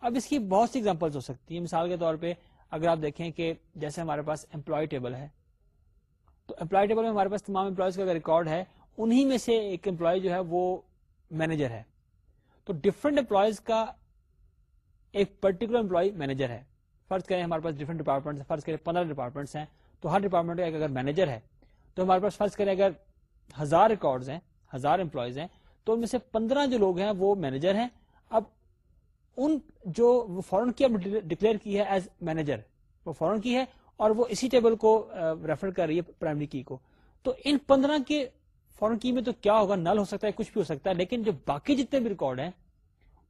اب اس کی بہت سی ایگزامپل ہو سکتی ہیں مثال کے طور پہ اگر آپ دیکھیں کہ جیسے ہمارے پاس امپلائی ٹیبل ہے تو امپلائی ٹیبل میں ہمارے پاس تمام امپلائیز کا ریکارڈ ہے انہی میں سے ایک امپلائی جو ہے ہے وہ مینیجر تو ڈفرنٹ امپلائیز کا ایک پرٹیکولر امپلائی مینیجر ہے فرض کریں ہمارے پاس ڈفرنٹ ڈپارٹمنٹ پندرہ ڈپارٹمنٹس ہیں تو ہر ڈپارٹمنٹ کا اگر مینیجر ہے تو ہمارے پاس فرض کریں اگر ہزار ریکارڈ ہیں ہزار امپلائیز ہیں تو ان میں سے پندرہ جو لوگ ہیں وہ مینیجر ہیں اب ان جو فورن کی اب ڈکلیئر کی ہے ایز مینیجر وہ فورن کی ہے اور وہ اسی ٹیبل کو ریفر کر رہی ہے پرائمری کی کو تو ان پندرہ کے فورن کی میں تو کیا ہوگا نل ہو سکتا ہے کچھ بھی ہو سکتا ہے لیکن جو باقی جتنے بھی ریکارڈ ہیں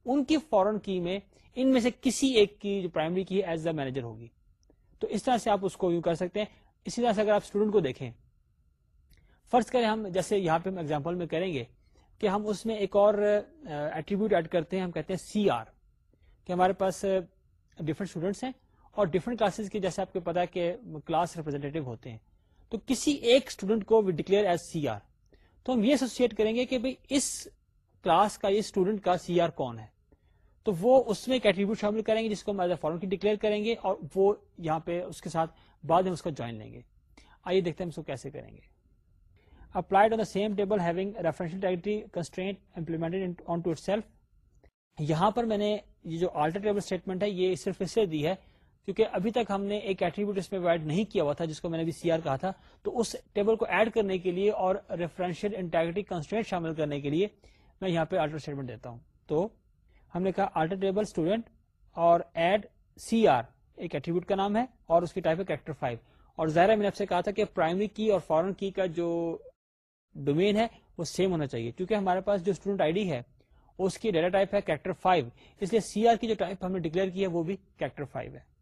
ان کی فورن کی میں ان میں سے کسی ایک کی جو پرائمری کی ایز مینیجر ہوگی تو اس طرح سے آپ اس کو یوں کر سکتے ہیں اسی طرح سے اگر آپ اسٹوڈنٹ کو دیکھیں فرض کریں ہم جیسے یہاں پہ ہم ایگزامپل میں کریں گے کہ ہم اس میں ایک اور ایٹریبیوٹ ایڈ کرتے ہیں ہیں ہم کہتے سی آر کہ ہمارے پاس ڈفرنٹ اسٹوڈینٹس ہیں اور ڈفرنٹ کلاسز کے جیسے آپ کو پتا کہ کلاس ریپرزینٹیو ہوتے ہیں تو کسی ایک اسٹوڈنٹ کو ڈکلیئر ایز سی آر تو ہم یہ ایسوسیٹ کریں گے کہ بھائی اس کلاس کا یہ اسٹوڈنٹ کا سی آر کون ہے تو وہ اس میں ایک ایٹریبیوٹ شامل کریں گے جس کو ہم as a foreign key declare کریں گے اور وہ یہاں پہ اس کے ساتھ بعد میں اس کو جوائن لیں گے آئیے دیکھتے ہیں ہم اس کو کیسے کریں گے applied on the same table having referential constraint implement on to itself یہاں پر میں نے یہ جو آلٹر ٹیبل اسٹیٹمنٹ ہے یہ صرف اس سے دی ہے کیونکہ ابھی تک ہم نے ایک ایٹریبیوٹ اس میں ایڈ نہیں کیا ہوا تھا جس کو میں نے سی آر کہا تھا تو اس ٹیبل کو ایڈ کرنے کے لیے اور ریفرنشیل انٹیگریٹی کنسٹینٹ شامل کرنے کے لیے میں یہاں پہ آلٹر اسٹیٹمنٹ دیتا ہوں تو ہم نے کہا آلٹر ٹیبل اسٹوڈنٹ اور ایڈ سی آر ایک ایٹریبیوٹ کا نام ہے اور اس کی ٹائپ ہے کیریکٹر فائیو اور ظاہر میں نے آپ سے کہا تھا کہ پرائمری کی اور فورن کی کا جو ڈومین ہے وہ سیم ہونا چاہیے کیونکہ ہمارے پاس جو اسٹوڈنٹ آئی ڈی ہے اس کی ڈیٹا ٹائپ ہے کیریکٹر فائیو اس لیے سی آر کی جو ٹائپ ہم نے ڈکلیئر کی ہے وہ بھی کیریکٹر فائیو ہے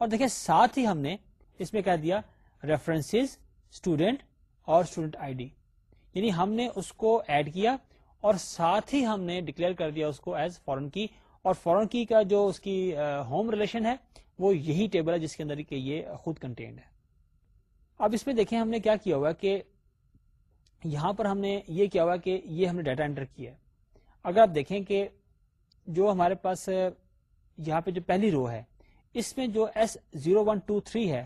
اور دیکھیں ساتھ ہی ہم نے اس میں کہہ دیا ریفرنس اسٹوڈینٹ اور اسٹوڈنٹ آئی ڈی یعنی ہم نے اس کو ایڈ کیا اور ساتھ ہی ہم نے ڈکلیئر کر دیا اس کو ایز فورن کی اور فورن کی کا جو اس کی ہوم ریلیشن ہے وہ یہی ٹیبل ہے جس کے اندر یہ خود کنٹینڈ ہے اب اس میں دیکھیں ہم نے کیا کیا ہوا کہ یہاں پر ہم نے یہ کیا ہوا کہ یہ ہم نے ڈیٹا انٹر کیا اگر آپ دیکھیں کہ جو ہمارے پاس یہاں پہ جو پہلی رو ہے اس میں جو S zero one two three ہے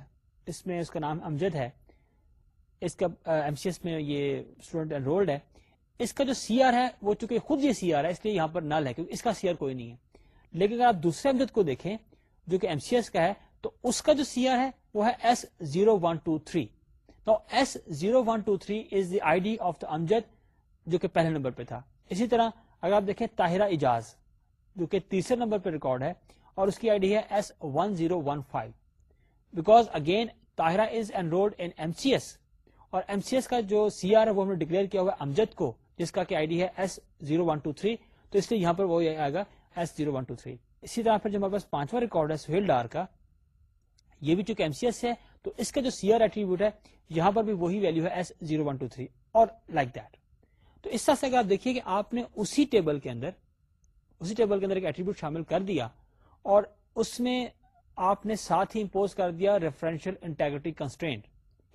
اس میں اس کا نام امجد ہے اس کا ایم سی ایس میں یہ اسٹوڈنٹ انرولڈ ہے اس کا جو سی آر ہے وہ چونکہ خود یہ سی آر ہے اس لیے یہاں پر نل ہے کیونکہ اس کا سی آر کوئی نہیں ہے لیکن اگر آپ دوسرے امجد کو دیکھیں جو کہ ایم سی ایس کا ہے تو اس کا جو سی آر ہے وہ ہے S zero one two three تو S zero one two three is the I D of the Amjad جو کہ پہلے نمبر پہ تھا اسی طرح اگر آپ دیکھیں تاہرہ اجاز جو کہ تیسرے نمبر پہ ریکارڈ ہے اور اس کی آئی ڈی ہے S one zero one five because again is in M C S اور ایم سی ایس کا جو سی آر ہے وہ ہم نے ڈکلیئر کیا ہوا ہے امجد کو جس کا کہ آئی ڈی ہے S zero one two three تو اس لیے یہاں پر وہ آئے گا S zero one two three اسی طرح جو ہمارے پاس پانچواں ریکارڈ ہے سہیل ڈار کا یہ بھی چونکہ ایم سی ایس ہے تو اس کا جو سی آر ایٹریبیوٹ ہے یہاں پر بھی وہی ویلو ہے S zero one two three اور لائک دیٹ تو اس طرح سے اگر آپ دیکھیے کہ آپ نے اسی ٹیبل کے اندر اسی ٹیبل کے اندر ایک ایٹریبیوٹ شامل کر دیا اور اس میں آپ نے ساتھ ہی امپوز کر دیا ریفرنشیل انٹیگریٹی کنسٹرینٹ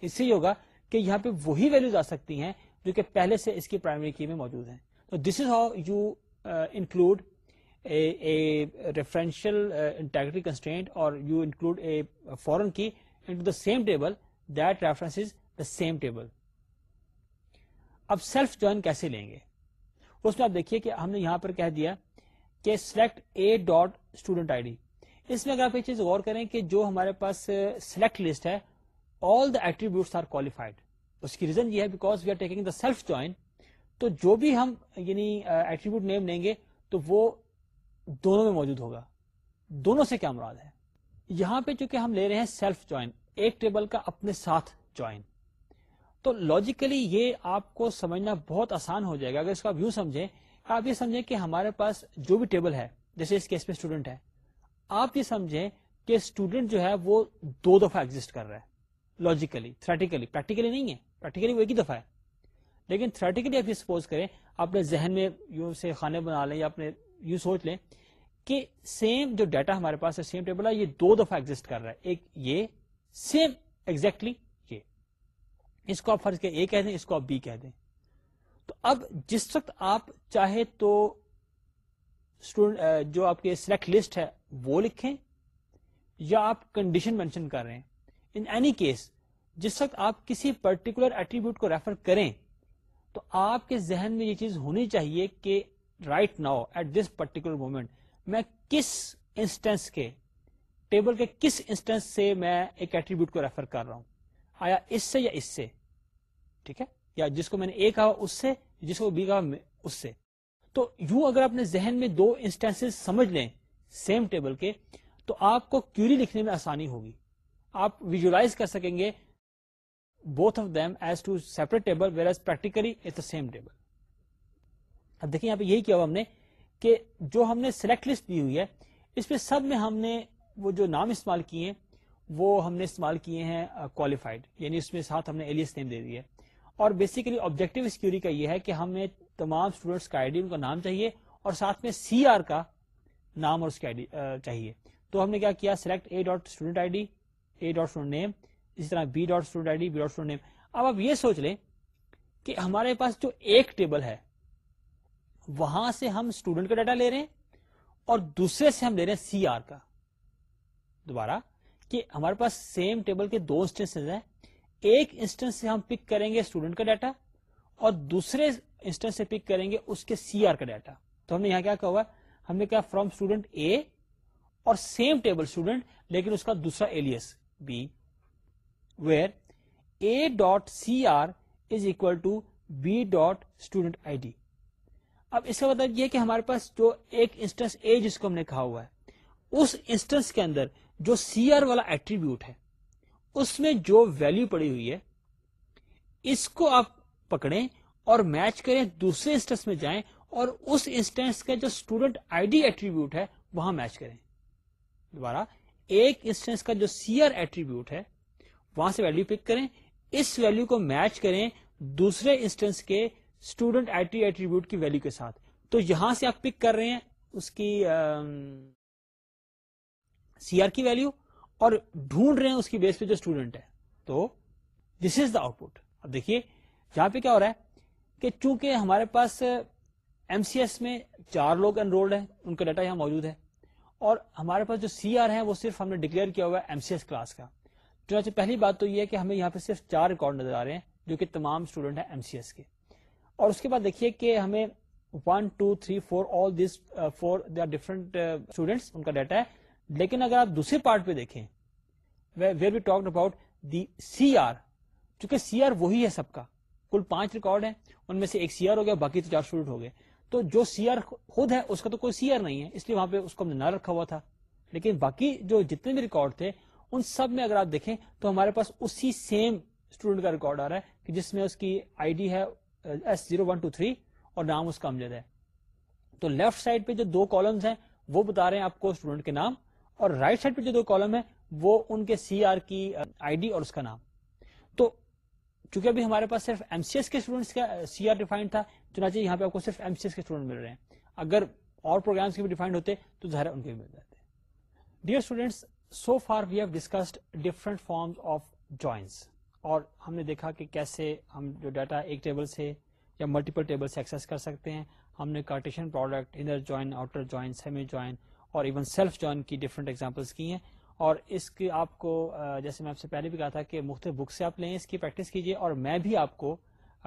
اس سے ہوگا کہ یہاں پہ وہی ویلوز آ سکتی ہیں جو کہ پہلے سے اس کی پرائمری کی میں موجود ہیں تو this is how you include referential integrity constraint اور you include a foreign key same table that reference is the same table اب سیلف جوائن کیسے لیں گے اس میں آپ دیکھیے کہ ہم نے یہاں پر کہہ دیا کہ select A dot student I D اس میں اگر آپ یہ چیز غور کریں کہ جو ہمارے پاس سلیکٹ لسٹ ہے all the attributes are qualified اس کی ریزن یہ ہے because we are taking the self join تو جو بھی ہم یعنی ایٹریبیوٹ نیم لیں گے تو وہ دونوں میں موجود ہوگا دونوں سے کیا مراد ہے یہاں پہ چونکہ ہم لے رہے ہیں سیلف جوائن ایک ٹیبل کا اپنے ساتھ جوائن تو لوجیکلی یہ آپ کو سمجھنا بہت آسان ہو جائے گا اگر اس کا ویو سمجھیں آپ یہ سمجھیں کہ ہمارے پاس جو بھی ٹیبل ہے جیسے اس کیس میں اسٹوڈنٹ ہے آپ یہ سمجھیں کہ اسٹوڈنٹ جو ہے وہ دو دفعہ ایگزٹ کر رہا ہے لاجیکلی تھریٹیکلی پریکٹیکلی نہیں ہے پریکٹیکلی وہ ایک ہی دفعہ ہے لیکن تھریٹیکلی آپ یہ سپوز کریں اپنے ذہن میں یوں سے کھانے بنا لیں یا اپنے یوں سوچ لیں کہ سیم جو ڈیٹا ہمارے پاس ہے سیم ٹیبل ہے یہ دو دفعہ ایگزٹ کر رہا ہے ایک یہ سیم ایگزیکٹلی exactly یہ اس کو آپ فرض کے اے کہہ دیں اس کو آپ بی کہہ دیں تو اب جس وقت آپ چاہے تو اسٹوڈنٹ جو آپ کے سلیکٹ لسٹ ہے وہ لکھیں یا آپ کنڈیشن مینشن کر رہے ہیں ان اینی کیس جس وقت آپ کسی پرٹیکولر ایٹریبیوٹ کو ریفر کریں تو آپ کے ذہن میں یہ چیز ہونی چاہیے کہ right now at this particular moment میں کس انسٹنس کے ٹیبل کے کس انسٹنس سے میں ایک ایٹریبیوٹ کو ریفر کر رہا ہوں آیا اس سے یا اس سے ٹھیک ہے یا جس کو میں نے اے کہا اس سے جس کو بی کہا اس سے تو یوں اگر اپنے ذہن میں دو انسٹینس سمجھ لیں سیم ٹیبل کے تو آپ کو کیوری لکھنے میں آسانی ہوگی آپ ویژلائز کر سکیں گے both of them as two separate table table whereas practically same اب دیکھیں یہاں پہ یہی کیا ہم نے کہ جو ہم نے سلیکٹ لسٹ دی ہوئی ہے اس پہ سب میں ہم نے وہ جو نام استعمال کیے ہیں وہ ہم نے استعمال کیے ہیں کوالیفائڈ یعنی اس میں ساتھ ہم نے ایلیس نیم دے دی ہے اور بیسیکلی آبجیکٹو اس کیوری کا یہ ہے کہ ہمیں تمام اسٹوڈینٹس کا آئی ڈی ان کا نام چاہیے اور ساتھ میں سی آر کا نام اور اس چاہیے تو ہم نے کیا کیا select A dot student I D A dot student name اسی طرح B dot student I D B dot student name اب آپ یہ سوچ لیں کہ ہمارے پاس جو ایک ٹیبل ہے وہاں سے ہم اسٹوڈنٹ کا ڈیٹا لے رہے ہیں اور دوسرے سے ہم لے رہے ہیں سی آر کا دوبارہ کہ ہمارے پاس سیم ٹیبل کے دو انسٹنس ہیں ایک انسٹنس سے ہم پک کریں گے اسٹوڈنٹ کا ڈیٹا اور دوسرے انسٹنس سے پک کریں گے اس کے سی آر کا ڈیٹا تو ہم نے یہاں کیا کہا ہوا ہم نے کہا فرام اسٹوڈنٹ اے اور سیم ٹیبل اسٹوڈنٹ لیکن اس کا دوسرا alias B where A dot C R is equal to B dot student I D اب اس کا مطلب یہ کہ ہمارے پاس جو ایک انسٹنس اے جس کو ہم نے کہا ہوا ہے اس انسٹنس کے اندر جو سی آر والا ایٹریبیوٹ ہے اس میں جو ویلو پڑی ہوئی ہے اس کو آپ پکڑیں اور میچ کریں دوسرے انسٹنس میں جائیں اور اس انسٹنس کا جو اسٹوڈنٹ آئی ڈی ایٹریبیوٹ ہے وہاں میچ کریں دوبارہ ایک انسٹنس کا جو سی آر ایٹریبیوٹ ہے وہاں سے ویلو پک کریں اس ویلو کو میچ کریں دوسرے انسٹنس کے اسٹوڈنٹ آئی ٹی ایٹریبیوٹ کی ویلو کے ساتھ تو یہاں سے آپ پک کر رہے ہیں اس کی سی آر کی ویلو اور ڈھونڈ رہے ہیں اس کی بیس پہ جو اسٹوڈنٹ ہے تو this is the output اب دیکھیے یہاں پہ کیا ہو رہا ہے کہ چونکہ ہمارے پاس ایم سی ایس میں چار لوگ انرولڈ ہیں ان کا ڈیٹا یہاں موجود ہے اور ہمارے پاس جو سی آر ہے وہ صرف ہم نے ڈکلیئر کیا ہوا ہے ایم سی ایس کلاس کا پہلی بات تو یہ ہے کہ ہمیں یہاں پہ صرف چار ریکارڈ نظر آ رہے ہیں جو کہ تمام اسٹوڈنٹ ہیں ایم سی ایس کے اور اس کے بعد دیکھیے کہ ہمیں one two three four all this four they are different students ان کا ڈیٹا ہے لیکن اگر آپ دوسرے پارٹ پہ دیکھیں where we talk about the C R چونکہ سی آر وہی ہے سب کا کل پانچ ریکارڈ ہیں ان میں سے ایک سی آر ہو گیا باقی تو چار اسٹوڈنٹ ہو گئے تو جو سی آر خود ہے اس کا تو کوئی سی آر نہیں ہے اس لیے وہاں پہ اس کو ہم نے نہ رکھا ہوا تھا لیکن باقی جو جتنے بھی ریکارڈ تھے ان سب میں اگر آپ دیکھیں تو ہمارے پاس اسی سیم اسٹوڈنٹ کا ریکارڈ آ رہا ہے کہ جس میں اس کی آئی ڈی ہے S zero one two three اور نام اس کا امجد ہے تو لیفٹ سائڈ پہ جو دو کالمس ہیں وہ بتا رہے ہیں آپ کو اسٹوڈنٹ کے نام اور رائٹ سائڈ پہ جو دو کالم ہے وہ ان کے سی آر کی آئی uh, ڈی اور اس کا نام تو چونکہ ابھی ہمارے پاس صرف ایم سی ایس کے اسٹوڈنٹس کا سی آر ڈیفائنڈ تھا چنانچہ یہاں پہ آپ کو صرف ایم سی ایس کے اسٹوڈنٹ مل رہے ہیں اگر اور پروگرامس کے بھی ڈیفائنڈ ہوتے تو ظاہر ان کے بھی مل جاتے dear students so far we have discussed different forms of joins اور ہم نے دیکھا کہ کیسے ہم جو ڈیٹا ایک ٹیبل سے یا ملٹیپل ٹیبل سے ایکسس کر سکتے ہیں ہم نے Cartesian product inner join outer join semi join اور ایون سیلف جوائن کی ڈفرینٹ ایگزامپلس کی ہیں اور اس کی آپ کو جیسے میں آپ سے پہلے بھی کہا تھا کہ مختلف بک سے آپ لیں اس کی پریکٹس کیجیے اور میں بھی آپ کو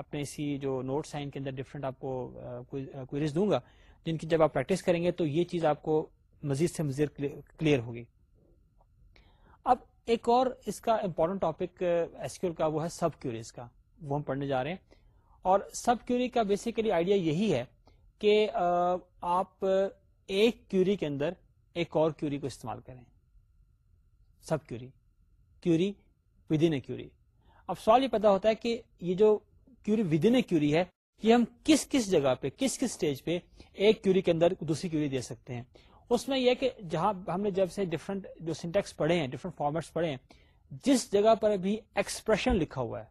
اپنے اسی جو نوٹس ہیں ان کے اندر ڈفرنٹ آپ کو دوں گا جن کی جب آپ پریکٹس کریں گے تو یہ چیز آپ کو مزید سے مزید کلیئر ہوگی اب ایک اور اس کا امپورٹنٹ ٹاپک ایسکیور وہ ہے سب کیوریز کا وہ ہم پڑھنے جا رہے ہیں اور سب کیوری کا بیسیکلی آئیڈیا یہی ہے کہ آپ ایک کیوری کے اندر ایک اور کیوری کو استعمال کریں sub query query within query اب سوال یہ پتا ہوتا ہے کہ یہ جو کیوری ان اے کیوری ہے یہ ہم کس کس جگہ پہ کس کس اسٹیج پہ ایک کیوری کے اندر دوسری کیوری دے سکتے ہیں اس میں یہ کہ جہاں ہم نے جب سے ڈفرنٹ جو سنٹیکس پڑھے ہیں ڈفرنٹ فارمیٹس پڑھے ہیں جس جگہ پر بھی ایکسپریشن لکھا ہوا ہے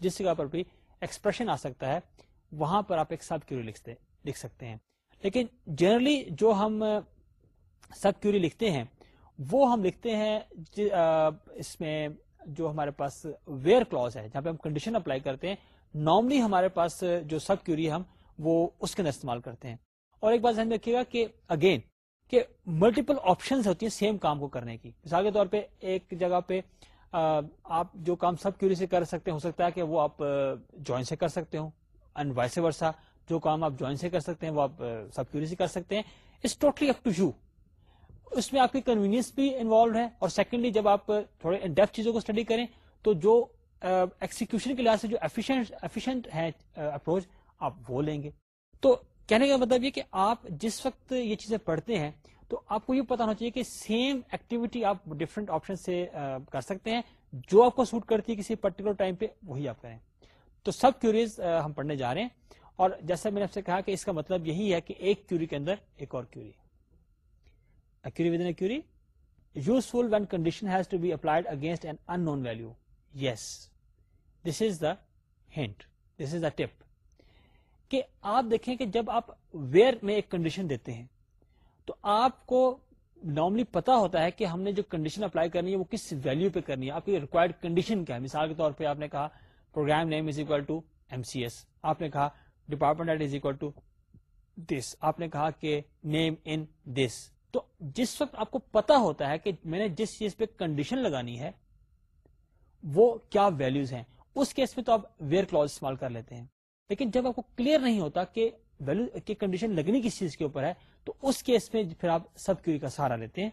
جس جگہ پر بھی ایکسپریشن آ سکتا ہے وہاں پر آپ ایک سب کیوری لکھتے لکھ سکتے ہیں لیکن جنرلی جو ہم سب کیوری لکھتے ہیں وہ ہم لکھتے ہیں اس میں جو ہمارے پاس ویئر کلوز ہے جہاں پہ ہم کنڈیشن اپلائی کرتے ہیں نارملی ہمارے پاس جو سب کیوری ہم وہ اس کے اندر استعمال کرتے ہیں اور ایک بات ذہن رکھیے گا کہ اگین کہ ملٹیپل آپشن ہوتی ہیں سیم کام کو کرنے کی مثال کے طور پہ ایک جگہ پہ آپ جو کام سب کیوری سے کر سکتے ہیں ہو سکتا ہے کہ وہ آپ جوائن سے کر سکتے ہو وائس ورسا جو کام آپ جوائن سے کر سکتے ہیں وہ آپ سب کیوری سے کر سکتے ہیں it's totally up to you اس میں آپ کی کنوینئنس بھی انوالوڈ ہے اور سیکنڈلی جب آپ تھوڑے چیزوں کو اسٹڈی کریں تو جو ایکسیکیوشن کے لحاظ سے جو ہے اپروچ آپ وہ لیں گے تو کہنے کا مطلب یہ کہ آپ جس وقت یہ چیزیں پڑھتے ہیں تو آپ کو یہ پتا ہونا چاہیے کہ سیم ایکٹیویٹی آپ ڈفرنٹ آپشن سے کر سکتے ہیں جو آپ کو سوٹ کرتی ہے کسی پرٹیکولر ٹائم پہ وہی آپ کریں تو سب کیوریز ہم پڑھنے جا رہے ہیں اور جیسا میں نے آپ سے کہا کہ اس کا مطلب یہی ہے کہ ایک کیوری کے اندر ایک اور query a query non value yes this is the hint this is the کہ آپ دیکھیں کہ جب آپ ویئر میں ایک کنڈیشن دیتے ہیں تو آپ کو نارملی پتا ہوتا ہے کہ ہم نے جو کنڈیشن اپلائی کرنی ہے وہ کس ویلو پہ کرنی ہے آپ کی ریکوائرڈ کنڈیشن کیا ہے مثال کے طور پہ آپ نے کہا program name is equal to M C S آپ نے کہا department at is equal to this آپ نے کہا کہ نیم ان دس تو جس وقت آپ کو پتا ہوتا ہے کہ میں نے جس چیز پہ کنڈیشن لگانی ہے وہ کیا ویلوز ہیں اس کیس میں تو آپ ویئر کلوز استعمال کر لیتے ہیں لیکن جب آپ کو کلیئر نہیں ہوتا کہ ویلو کہ کنڈیشن لگنی کس چیز کے اوپر ہے تو اس کیس میں پھر آپ سب کیوری کا سہارا لیتے ہیں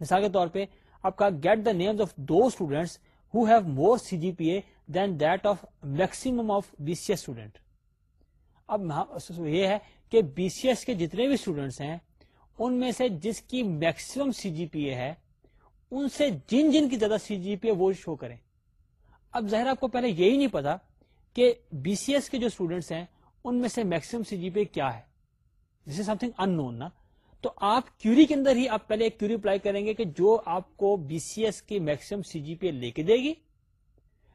مثال کے طور پہ آپ کا get the names of those students who have more C G P A than that of maximum of B C S student اب ہاں، یہ ہے کہ بی سی ایس کے جتنے بھی اسٹوڈینٹس ہیں ان میں سے جس کی میکسیمم سی جی پی اے ہے ان سے جن جن کی زیادہ سی جی پی اے وہ شو کریں اب ظاہر آپ کو پہلے یہی نہیں پتا کہ بی سی ایس کے جو اسٹوڈینٹس ہیں ان میں سے maximum C G P A کیا ہے this is something unknown نا تو آپ کیوری کے اندر ہی آپ پہلے ایک کیوری اپلائی کریں گے کہ جو آپ کو بی سی ایس کی maximum C G P A لے کے دے گی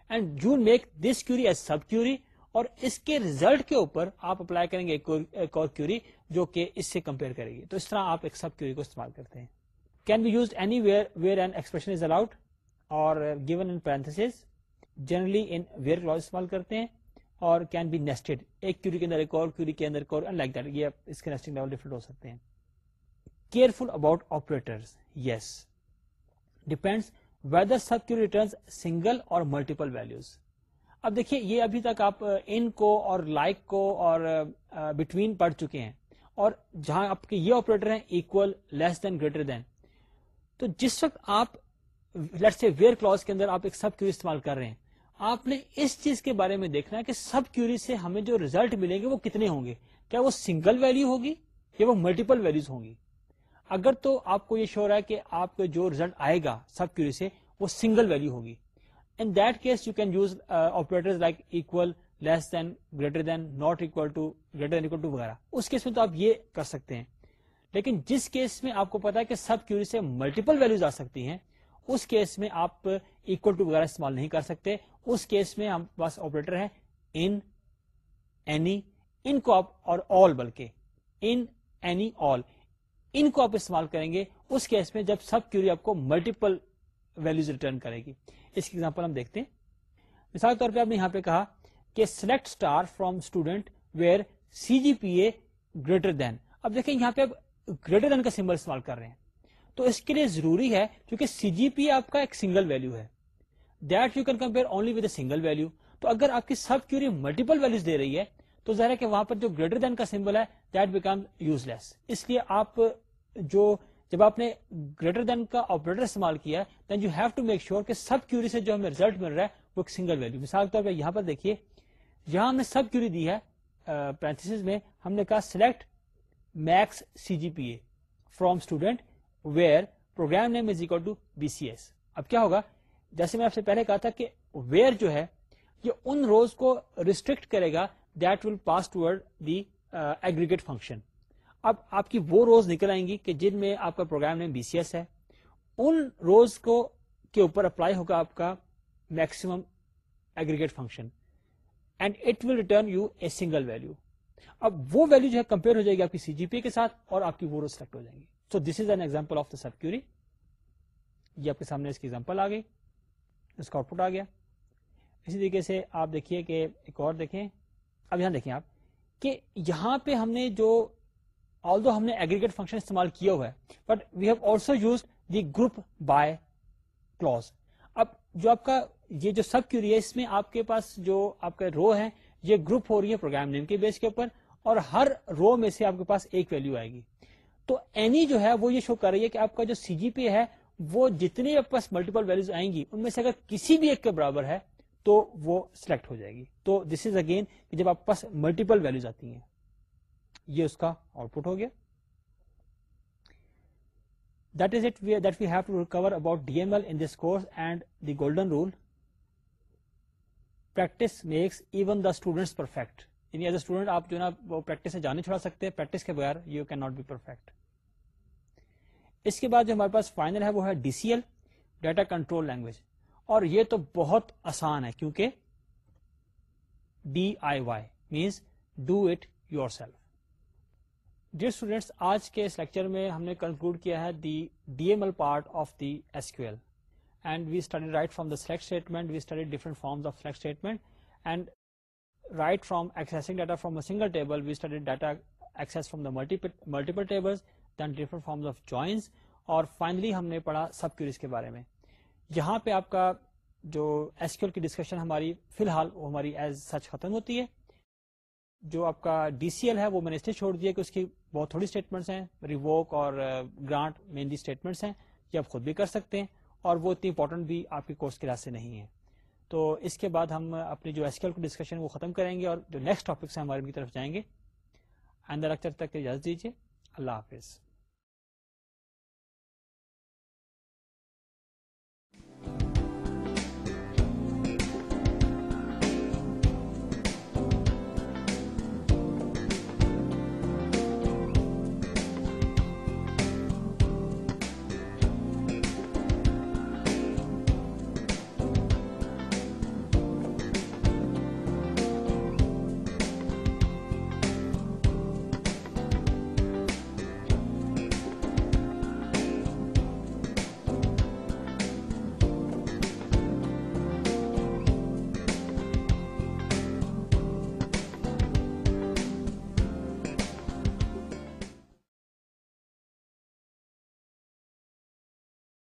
and you make this query as subquery اور اس کے ریزلٹ کے اوپر آپ اپلائی کریں گے ایک اور کیوری جو کہ اس سے کمپیئر کرے گی تو اس طرح آپ ایک سب کیوری کو استعمال کرتے ہیں can be use anywhere where and expression is allowed اور given in parenthesis generally in where clause استعمال کرتے ہیں اور کین بی نیسٹڈ ایک کیوری کے اندر ایک اور کیوری کے اندر ایک اور لائک دیٹ یہ اس کے نیسٹنگ لیول ڈفرنٹ ہو سکتے ہیں careful about operator yes depends whether subquery returns single اور ملٹیپل ویلوز اب دیکھیے یہ ابھی تک آپ ان کو اور لائک کو اور بٹوین پڑھ چکے ہیں اور جہاں آپ کے یہ آپریٹر ہیں equal less than greater than تو جس وقت آپ سے ویئر کلاس کے اندر آپ ایک سب کیوری استعمال کر رہے ہیں آپ نے اس چیز کے بارے میں دیکھنا ہے کہ سب کیوری سے ہمیں جو ریزلٹ ملیں گے وہ کتنے ہوں گے کیا وہ سنگل ویلو ہوگی یا وہ ملٹیپل ویلیوز ہوں گی اگر تو آپ کو یہ شور ہے کہ آپ کو جو ریزلٹ آئے گا سب کیوری سے وہ سنگل ویلو ہوگی in that case you can use operator like equal less than greater than not equal to greater وغیرہ اس کیس میں تو آپ یہ کر سکتے ہیں لیکن جس کیس میں آپ کو پتا ہے کہ سب کیوری سے ملٹیپل ویلوز آ سکتی ہیں اس کیس میں آپ اکول ٹو وغیرہ استعمال نہیں کر سکتے اس کیس میں ہم پاس آپریٹر ہے ان اینی ان کو آپ اور آل بلکہ ان اینی آل ان کو آپ استعمال کریں گے اس کیس میں جب سب کیوری آپ کو ملٹیپل ویلوز ریٹرن کرے گی اس کی ایگزامپل ہم دیکھتے ہیں مثال کے طور پہ آپ نے یہاں پہ کہا کہ select star from student where C G P A greater than اب دیکھیں یہاں پہ آپ گریٹر دین کا سمبل استعمال کر رہے ہیں تو اس کے لیے ضروری ہے کیونکہ سی جی پی آپ کا ایک سنگل ویلو ہے that you can compare only with a single value تو اگر آپ کی سب کیوری ملٹیپل ویلوز دے رہی ہے تو ظاہر ہے کہ وہاں پر جو گریٹر دین کا سمبل ہے دیٹ بیکم یوز لیس اس لیے آپ جو جب آپ نے گریٹر دین کا آپریٹر استعمال کیا then you have to make sure کہ سب کیوری سے جو ہمیں ریزلٹ مل رہا ہے وہ ایک سنگل ویلو مثال کے طور پہ یہاں پر دیکھیے یہاں ہم نے سب کیوری دی ہے پینتھس میں ہم نے کہا select max C G P A from student where program name is equal to B C S اب کیا ہوگا جیسے میں آپ سے پہلے کہا تھا کہ ویئر جو ہے یہ ان روز کو ریسٹرکٹ کرے گا that will pass ٹوڈ the aggregate function اب آپ کی وہ روز نکل آئیں گی کہ جن میں آپ کا program name B C S ہے ان روز کو کے اوپر اپلائی ہوگا آپ کا maximum aggregate function and it will return you a single value اب وہ ویلو جو ہے کمپیئر ہو جائے گی آپ کی سی جی پی کے ساتھ اور آپ کی وہ روز سلیکٹ ہو جائیں گی so this is an example of the subquery یہ آپ کے سامنے اس کی ایگزامپل آ گئی اس کا آؤٹ پٹ آ گیا اسی طریقے سے آپ دیکھیے کہ ایک اور دیکھیں اب یہاں دیکھیں آپ کہ یہاں پہ ہم نے جو ہم نے ایگریگیٹ فنکشن استعمال کیا ہوا ہے but we have also use the group by clause اب جو آپ کا یہ جو سب کیوری ہے اس میں آپ کے پاس جو آپ کا رو ہے یہ گروپ ہو رہی ہے پروگرام نیم کے بیس کے اوپر اور ہر رو میں سے آپ کے پاس ایک ویلو آئے گی تو اینی جو ہے وہ یہ شو کر رہی ہے کہ آپ کا جو سی جی پی ہے وہ جتنی آپ پاس ملٹیپل ویلوز آئیں گی ان میں سے اگر کسی بھی ایک کے برابر ہے تو وہ سلیکٹ ہو جائے گی تو دس از اگین جب آپ پاس ملٹیپل ویلوز آتی ہیں یہ اس کا آؤٹ پٹ ہو گیا that is it that we have to recover about D M L in this course and the golden rule practice makes even the student perfect یعنی ایز اے اسٹوڈنٹ آپ جو نا وہ پریکٹس سے جانے چھوڑا سکتے ہیں پریکٹس کے بغیر you can not be perfect اس کے بعد جو ہمارے پاس فائنل ہے وہ ہے D C L data control language اور یہ تو بہت آسان ہے کیونکہ D I Y means do it yourself dear students آج کے اس لیکچر میں ہم نے کنکلوڈ کیا ہے the D M L part of the S Q L and we study right from the select statement we study different forms of select statement and right from accessing data from a single table we study data access from the multiple table then different forms of joins اور فائنلی ہم نے پڑھا سب کیوریز کے بارے میں یہاں پہ آپ کا جو ایس کیو ایل کی ڈسکشن ہماری فی الحال ہماری ایز سچ ختم ہوتی ہے جو آپ کا ڈی سی ایل ہے وہ میں نے اس لیے چھوڑ دیا کہ اس کی بہت تھوڑی اسٹیٹمنٹس ہیں ریووک اور گرانٹ مینلی اسٹیٹمنٹس ہیں یہ آپ خود بھی کر سکتے ہیں اور وہ اتنی امپورٹنٹ بھی آپ کے کورس کے راستے سے نہیں ہے تو اس کے بعد ہم اپنی جو ایسکیل کو ڈسکشن وہ ختم کریں گے اور جو نیکسٹ ٹاپکس ہیں ہمارے کی طرف جائیں گے اندر اکثر تک اجازت دیجیے اللہ حافظ